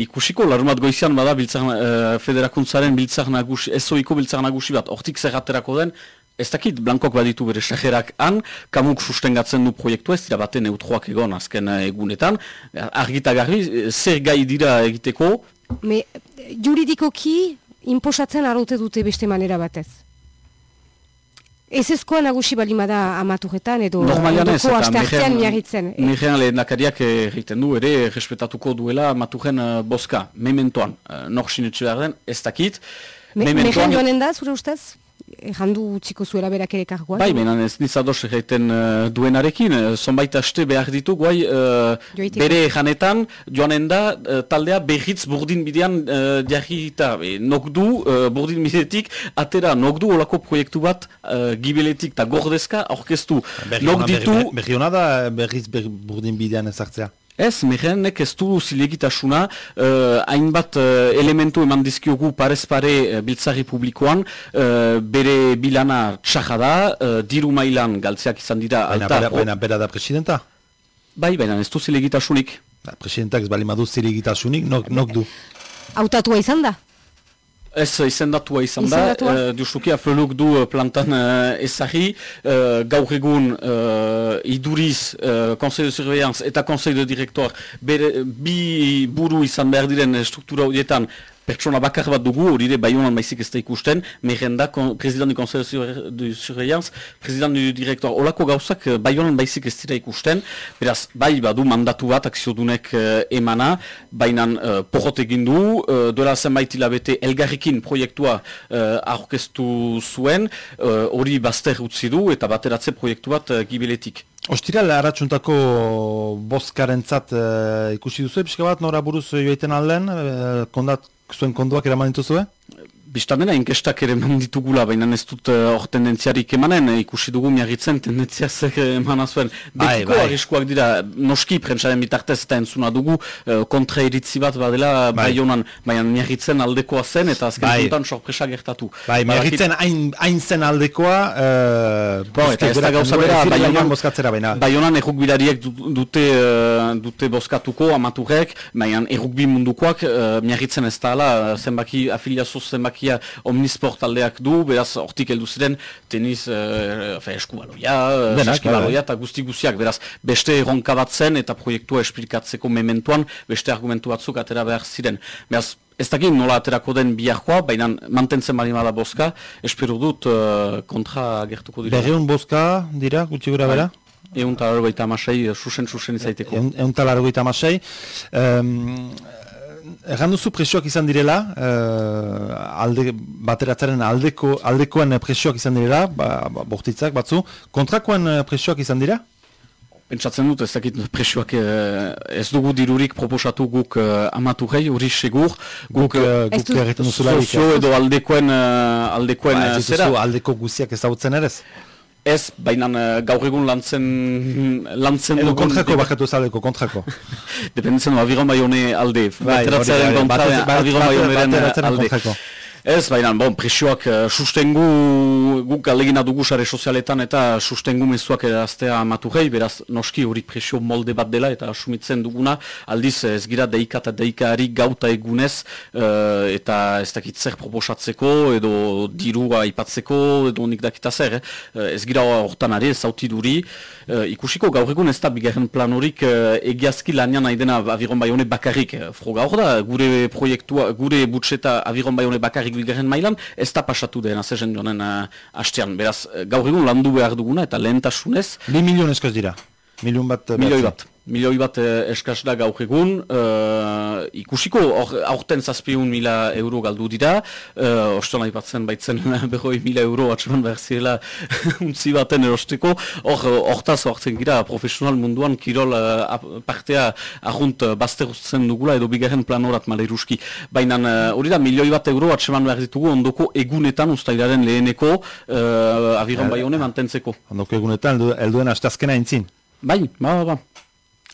E: ikusiko, larumat goizian bada biltzak, e, federakuntzaren biltzak nagusi, ezoiko biltzak nagusi bat, hortik zerraterako den, ez dakit, blankok baditu bere sajerak han, kamuk sustengatzen du proiektu ez, dira baten neutroak egon azken egunetan, argita garbi, zer gai dira egiteko?
A: Me, juridikoki, imposatzen araute dute beste manera batez? Ez ezkoa nagusi balimada amaturetan edo
E: Normalian ez,
A: eta miarritzen.
E: Nirean lehen nakariak egiten du ere, respetatuko duela amaturen uh, boska, mementoan, uh, nor sinetxe behar den, ez dakit.
A: Me, mementoan joanen da, zure ustez? Jandu utziko zuela berak ere kargoa?
E: Bai, menan ez nizados egiten uh, duenarekin, uh, zonbait aste behar ditu, guai, uh, bere janetan, joanen da, uh, taldea behitz burdin bidean uh, diarrita, e, nokdu, uh, burdin bidetik, atera, nokdu olako proiektu bat, uh, gibeletik eta gordezka, aurkeztu.
B: Berri hona da berriz burdin bidean ezartzea?
E: Ez, mehenek ez du zilegitasuna, uh, hainbat uh, elementu eman dizkiogu parez pare uh, biltzari publikoan, uh, bere bilana txaja da, uh, diru mailan galtzeak izan dira
B: baina, alta. Baina, baina bera da presidenta?
E: Bai, baina ez du zilegitasunik.
B: Ba, presidentak ez bali madu zilegitasunik, nok, nok du.
A: Autatua izan da?
E: Ez izendatua izan da, uh, duzuki afleluk du uh, plantan uh, ezari, uh, gaur egun uh, iduriz uh, Conseil de Surveillance eta Conseil de Director bere, bi buru izan behar diren struktura horietan pertsona bakar bat dugu, hori ere baionan maizik ez da ikusten, mehen da, president du Conseil de Surveillance, president du Director, olako gauzak eh, baionan maizik ez dira ikusten, beraz, bai badu mandatu bat akziodunek uh, emana, bainan uh, porrot egin du, uh, dola zenbait hilabete elgarrikin proiektua uh, aurkeztu zuen, hori uh, bazter utzi du eta bateratze proiektu bat uh, gibiletik.
B: Ostiral, haratsuntako bozkaren zat uh, ikusi duzu, pixka bat, nora buruz joiten alden, uh, kondat zuen konduak eraman dituzue?
E: Bistan dena, inkestak ere eman ditugula, baina ez dut eh, hor tendentziarik emanen, eh, ikusi dugu miagitzen tendentzia zer emana zuen.
B: Bai,
E: Betiko
B: bai.
E: arriskuak dira, noski prentsaren bitartez eta entzuna dugu, eh, kontra iritzi bat badela
B: Bai.
E: bai honan, baina miagitzen aldekoa zen eta azken
B: Bai.
E: bai. sorpresa gertatu.
B: Bai, miagitzen hain, hain zen aldekoa, uh,
E: Bo, eta ez da gauza bera,
B: baina.
E: Baionan errukbidariek du- dute, eh, dute bozkatuko, amaturek, baina errukbi mundukoak uh, miarritzen ez da ala, zenbaki, afiliazio zenbakia omnisport taldeak du, beraz hortik heldu ziren, tenis, uh, fe, eskubaloia, uh,
B: Denak,
E: saskibaloia
B: bai,
E: eta guzti guztiak, beraz beste erronka bat zen eta proiektua esplikatzeko mementuan beste argumentu batzuk atera behar ziren. Beraz, Ez dakit nola aterako den biharkoa, baina mantentzen bali bada bozka, espero dut eh, kontra gertuko dira.
B: Berreun bozka dira, gutxi gura bera?
E: Egun eta baita amasei, susen-susen izaiteko.
B: Egun talargoita amasei. Um, Erran duzu presioak izan direla, uh, alde, bateratzaren aldeko, aldekoen presioak izan direla, ba, ba, bortitzak batzu, kontrakoen eh, presioak izan dira?
E: Pentsatzen dut, ez dakit presioak eh, ez dugu dirurik proposatu guk uh, amaturei, hori segur.
B: Guk, uh,
A: Ez
B: guk erretan duzularik.
E: Sozio edo aldekoen, uh, aldekoen
B: Ba,
E: eh,
B: ez
E: zera.
B: aldeko guziak ezagutzen ere ez?
E: Ez, baina eh, gaur egun lantzen, lantzen
B: Edo kontrako, bakatu ez aldeko kontrako. [LAUGHS]
E: Dependentzen du, abiron baione alde.
B: Bai,
E: Bateratzearen
B: hori,
E: kontra, baioneren
B: bateratzeren
E: alde. Ez, baina, bon, presioak uh, sustengu, guk alegina dugu sare sozialetan eta sustengu mezuak eraztea amaturei, beraz, noski hori presio molde bat dela eta asumitzen duguna, aldiz ez gira deika eta deikaari gauta egunez, eh, eta ez dakit zer proposatzeko, edo dirua aipatzeko, edo nik dakita zer, eh? ez gira hortan ari, ez duri, eh, ikusiko gaur egun ez da bigarren plan horik eh, egiazki lanian nahi dena abiron baione bakarrik, froga hor da, gure proiektua, gure butxeta abiron baione bakarrik bigarren mailan, ez da pasatu dena zezen jonen uh, astean. Beraz, eh, gaur egun landu behar duguna eta lehentasunez,
B: Bi milion eskoz dira. Milion bat... eh,
E: milioi bat. Milioi bat eh, eskaz da gaur egun, eh, ikusiko aurten zazpiun mila euro galdu dira, uh, oston aipatzen baitzen [LAUGHS] berroi mila euro atseman behar zirela [LAUGHS] untzi baten erosteko, hor hortaz hartzen gira profesional munduan kirol eh, partea ahunt uh, bazterutzen dugula edo bigarren planorat maleruski. Baina eh, hori da milioi bat euro atseman behar ditugu ondoko egunetan ustailaren leheneko uh, abiron bai hone mantentzeko.
B: Ondoko egunetan, heldu, helduen astazkena entzin.
E: Bai, ba, ba, ba.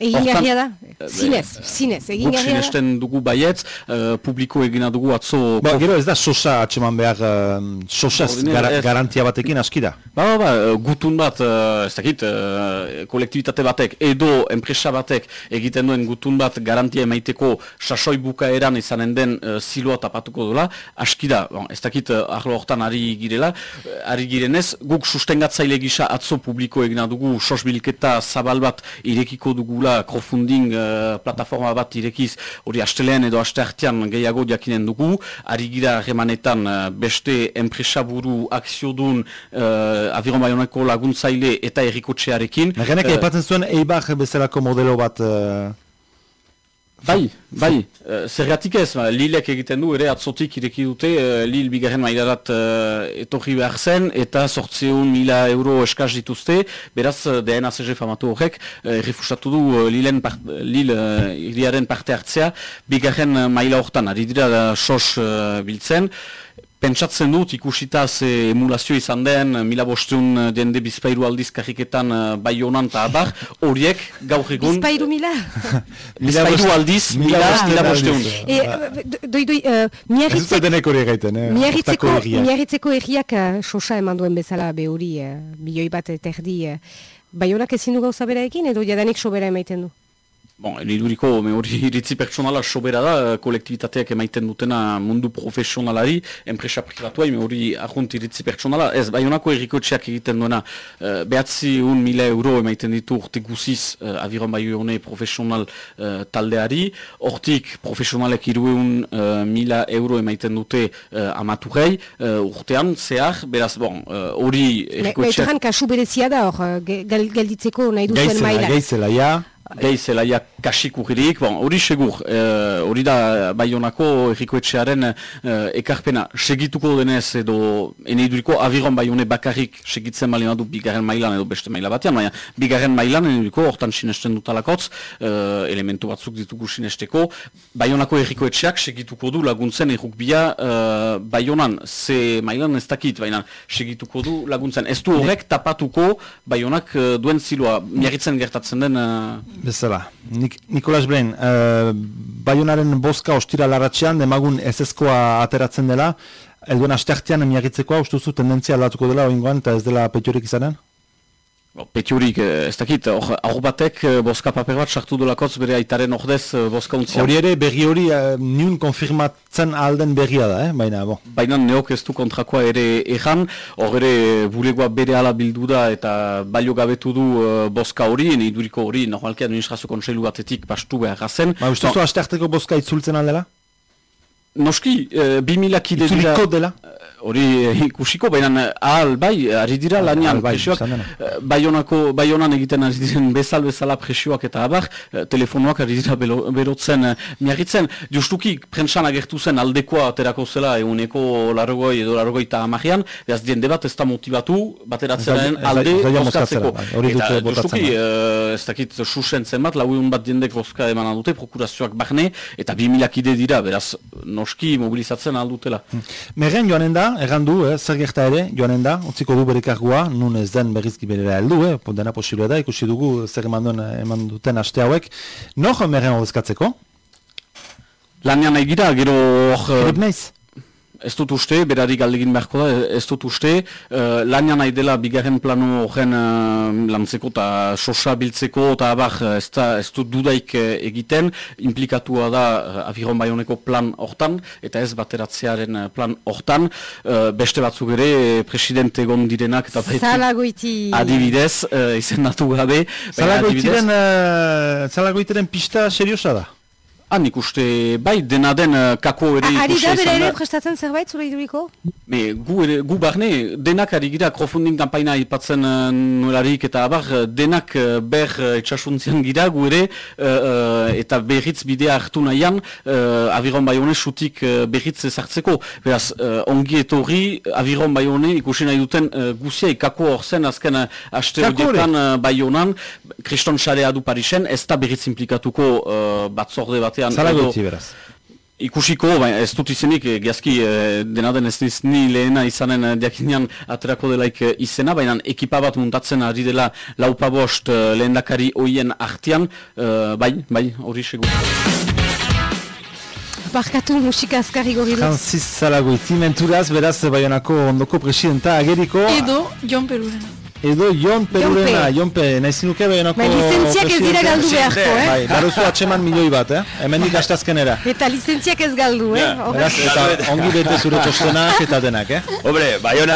A: Egin garria da? Zinez, zinez, egin garria da?
E: sinesten dugu baietz, uh, publiko egina dugu atzo...
B: Ba, gero ez da sosa atseman behar, um, sosaz
E: ez.
B: garantia batekin aski da.
E: Ba, ba, ba, eh, gutun bat, eh, ez dakit, eh, kolektibitate batek, edo enpresa batek egiten duen gutun bat garantia emaiteko sasoi bukaeran izanen den uh, ziloa tapatuko dola, aski da, bon, ez dakit, uh, arlo hortan ari girela, eh, ari girenez, guk sustengatzaile gisa atzo publiko egina dugu, sosbilketa zabal bat irekiko dugula, crowdfunding eh, plataforma bat irekiz, hori astelean edo aste artean gehiago jakinen dugu, ari gira remanetan eh, beste enpresa buru akziodun uh, abiron baioneko laguntzaile eta errikotxearekin.
B: Nagenek
E: Eh,
B: aipatzen zuen Eibar bezalako modelo bat... Uh,
E: Bai, bai, uh, zergatik ez, ba, Lilek egiten du ere atzotik ireki dute, uh, Lil bigarren mailarat uh, etorri behar zen, eta sortzeun mila euro eskaz dituzte, beraz uh, DNACG famatu horrek, uh, refusatu du uh, Lilen part, Lil uh, parte hartzea, bigarren maila hortan, ari dira uh, sos uh, biltzen, Pentsatzen dut ikusita ze emulazio izan den, mila bosteun jende bizpairu aldiz karriketan uh, bai honan eta abar, horiek gaur egun...
A: Bizpairu mila? [LAUGHS]
E: Bizpairu aldiz,
B: mila
E: mila,
B: bosteun
E: mila
B: aldiz.
E: bosteun.
A: E, doi, doi, uh,
B: ez dute
A: miarritzek,
B: denek hori egiten, eh?
A: miarritzeko, miarritzeko erriak uh, sosa eman duen bezala be hori, uh, milioi bat eta erdi, uh, Baionak ezin du gauza bera egin edo jadanik sobera emaiten du?
E: Bon, eliduriko, me hori [LAUGHS] iritzi pertsonala sobera da, eh, kolektibitateak emaiten dutena mundu profesionalari, enpresa privatuai, me hori ahunt iritzi pertsonala, ez, bai honako errikotxeak egiten duena, uh, behatzi un mila euro emaiten ditu urte guziz, uh, abiron bai hone profesional eh, taldeari, hortik profesionalek irueun uh, mila euro emaiten dute uh, amaturei, uh, urtean, zehar, beraz, bon, eh, hori uh, errikotxeak...
A: Metrohan kasu berezia da hor, uh, gelditzeko nahi duzuen
B: Gaizela,
A: maila.
B: gaizela, ja.
E: Gehi zelaiak kasikurik, bon, hori segur, eh, hori da Baionako errikoetxearen eh, ekarpena. Segituko denez edo eneiduriko aviron Baione bakarrik segitzen balin du bigarren mailan edo beste maila batean, baina bigarren mailan eneiduriko hortan sinesten dutalakotz, eh, elementu batzuk ditugu sinesteko, Baionako errikoetxeak segituko du laguntzen errukbia eh, Baionan, ze mailan ez dakit, baina segituko du laguntzen. Ez du horrek tapatuko Baionak duen zilua, miarritzen gertatzen den... eh,
B: Bezala. Nik, Nikolas Brein, uh, Bayonaren boska ostira laratxean, demagun ezeskoa ateratzen dela, elduen asteartean miagitzekoa, uste duzu tendentzia aldatuko dela oingoan, eta ez dela petiorik izanen?
E: Bo, Petiurik, eh, ez dakit, hor aur batek eh, boska paper bat sartu dolakotz bere aitaren ordez eh, boska untzian.
B: Hori ere, berri hori uh, niun konfirmatzen alden berria da, eh? baina, bo.
E: Baina neok ez du kontrakoa ere ejan, hor ere bulegoa bere ala bildu da eta balio gabetu du eh, boska hori, neiduriko hori, normalki administrazio kontseilu batetik pastu behar zen.
B: Ba, uste duzu astearteko boska itzultzen aldela?
E: Noski, eh, 2000 kide dira...
B: Dela?
E: Hori eh, ikusiko, baina eh, ahal, bai, ari dira lanian
B: bai,
E: presioak, eh, Baionako, Baionan egiten ari diren bezal bezala presioak eta abar, telefonoak ari dira belo- berotzen miarritzen. Justuki, prentsan agertu zen aldekoa aterako zela eguneko larogoi edo larogoi eta bat ez da motivatu bateratzenaren
B: Ez da- ez da-
E: alde bozkatzeko.
B: bai,
E: Eta justuki, eh, ez dakit, susen zenbat, laueun bat jendek bozka eman dute, prokurazioak barne, eta 2000 kide dira, beraz, noski mobilizatzen aldutela.
B: Meren joanen da, erran du, eh, zer gerta ere, joanen da, utziko du bere kargua, nun ez den berrizki berera heldu, eh, dena posible da, ikusi dugu zer eman, duen, eman duten aste hauek. Nor meren ordezkatzeko?
E: Lanian egira, gero hor... eh,
B: Filip naiz?
E: Ez dut uste, berari galdegin beharko da, ez dut uste, uh, lanian nahi dela bigarren plano horren uh, lantzeko eta sosa biltzeko eta abar eh, ez, da, ez dut dudaik eh, egiten, implikatua da uh, aviron baioneko plan hortan, eta ez bateratzearen eh, plan hortan, uh, beste batzuk ere, eh, presidente egon direnak eta baita
A: Zalagoiti.
E: adibidez, uh, izendatu gabe,
B: Zalagoitiren, uh, zalagoitiren pista seriosa da?
E: Ah, nik uste, bai, dena den uh, kako ere
A: Ari
E: ikusia
A: da bere
E: izan
A: ere
E: da.
A: prestatzen zerbait zure iduriko?
E: Me, gu, ere, gu barne, denak ari gira crowdfunding kampaina ipatzen uh, nolarik eta abar, uh, denak uh, ber uh, gira gu ere, uh, uh, eta berriz bidea hartu nahian, uh, aviron baione sutik uh, berriz ezartzeko. Beraz, uh, ongi etorri, aviron baione ikusi nahi duten uh, guzia ikako hor zen azken uh, aste
B: Kako
E: horietan uh, baionan, kriston xarea du Parisen, ez da berriz implikatuko uh, batzorde batean.
B: Zalagoiti
E: edo-
B: beraz.
E: Ikusiko, baina ez dut izenik, eh, giazki eh, dena den ez niz ni lehena izanen eh, diakinean aterako delaik eh, izena, baina ekipa bat muntatzen ari dela laupabost eh, lehendakari hoien artean, eh, bai, bai, hori segur.
A: Barkatu musika azkarri gorri dut.
B: Francis Zalagoiti, menturaz, beraz, Baionako ondoko presidenta ageriko,
D: Edo, Jon Perurena.
B: Edo Jon Perurena, Jonpe, nahi zinuke Baionako
A: Bai, lizentziak ez dira galdu beharko, eh?
B: Bai, baruzu atxeman milioi bat, eh? Hemendik astazkenera.
A: Eta lizentziak ez galdu, eh? Horrek-
B: Beraz, eta ongi bete zure txostenak eta denak, eh?
C: Hombre, Bayona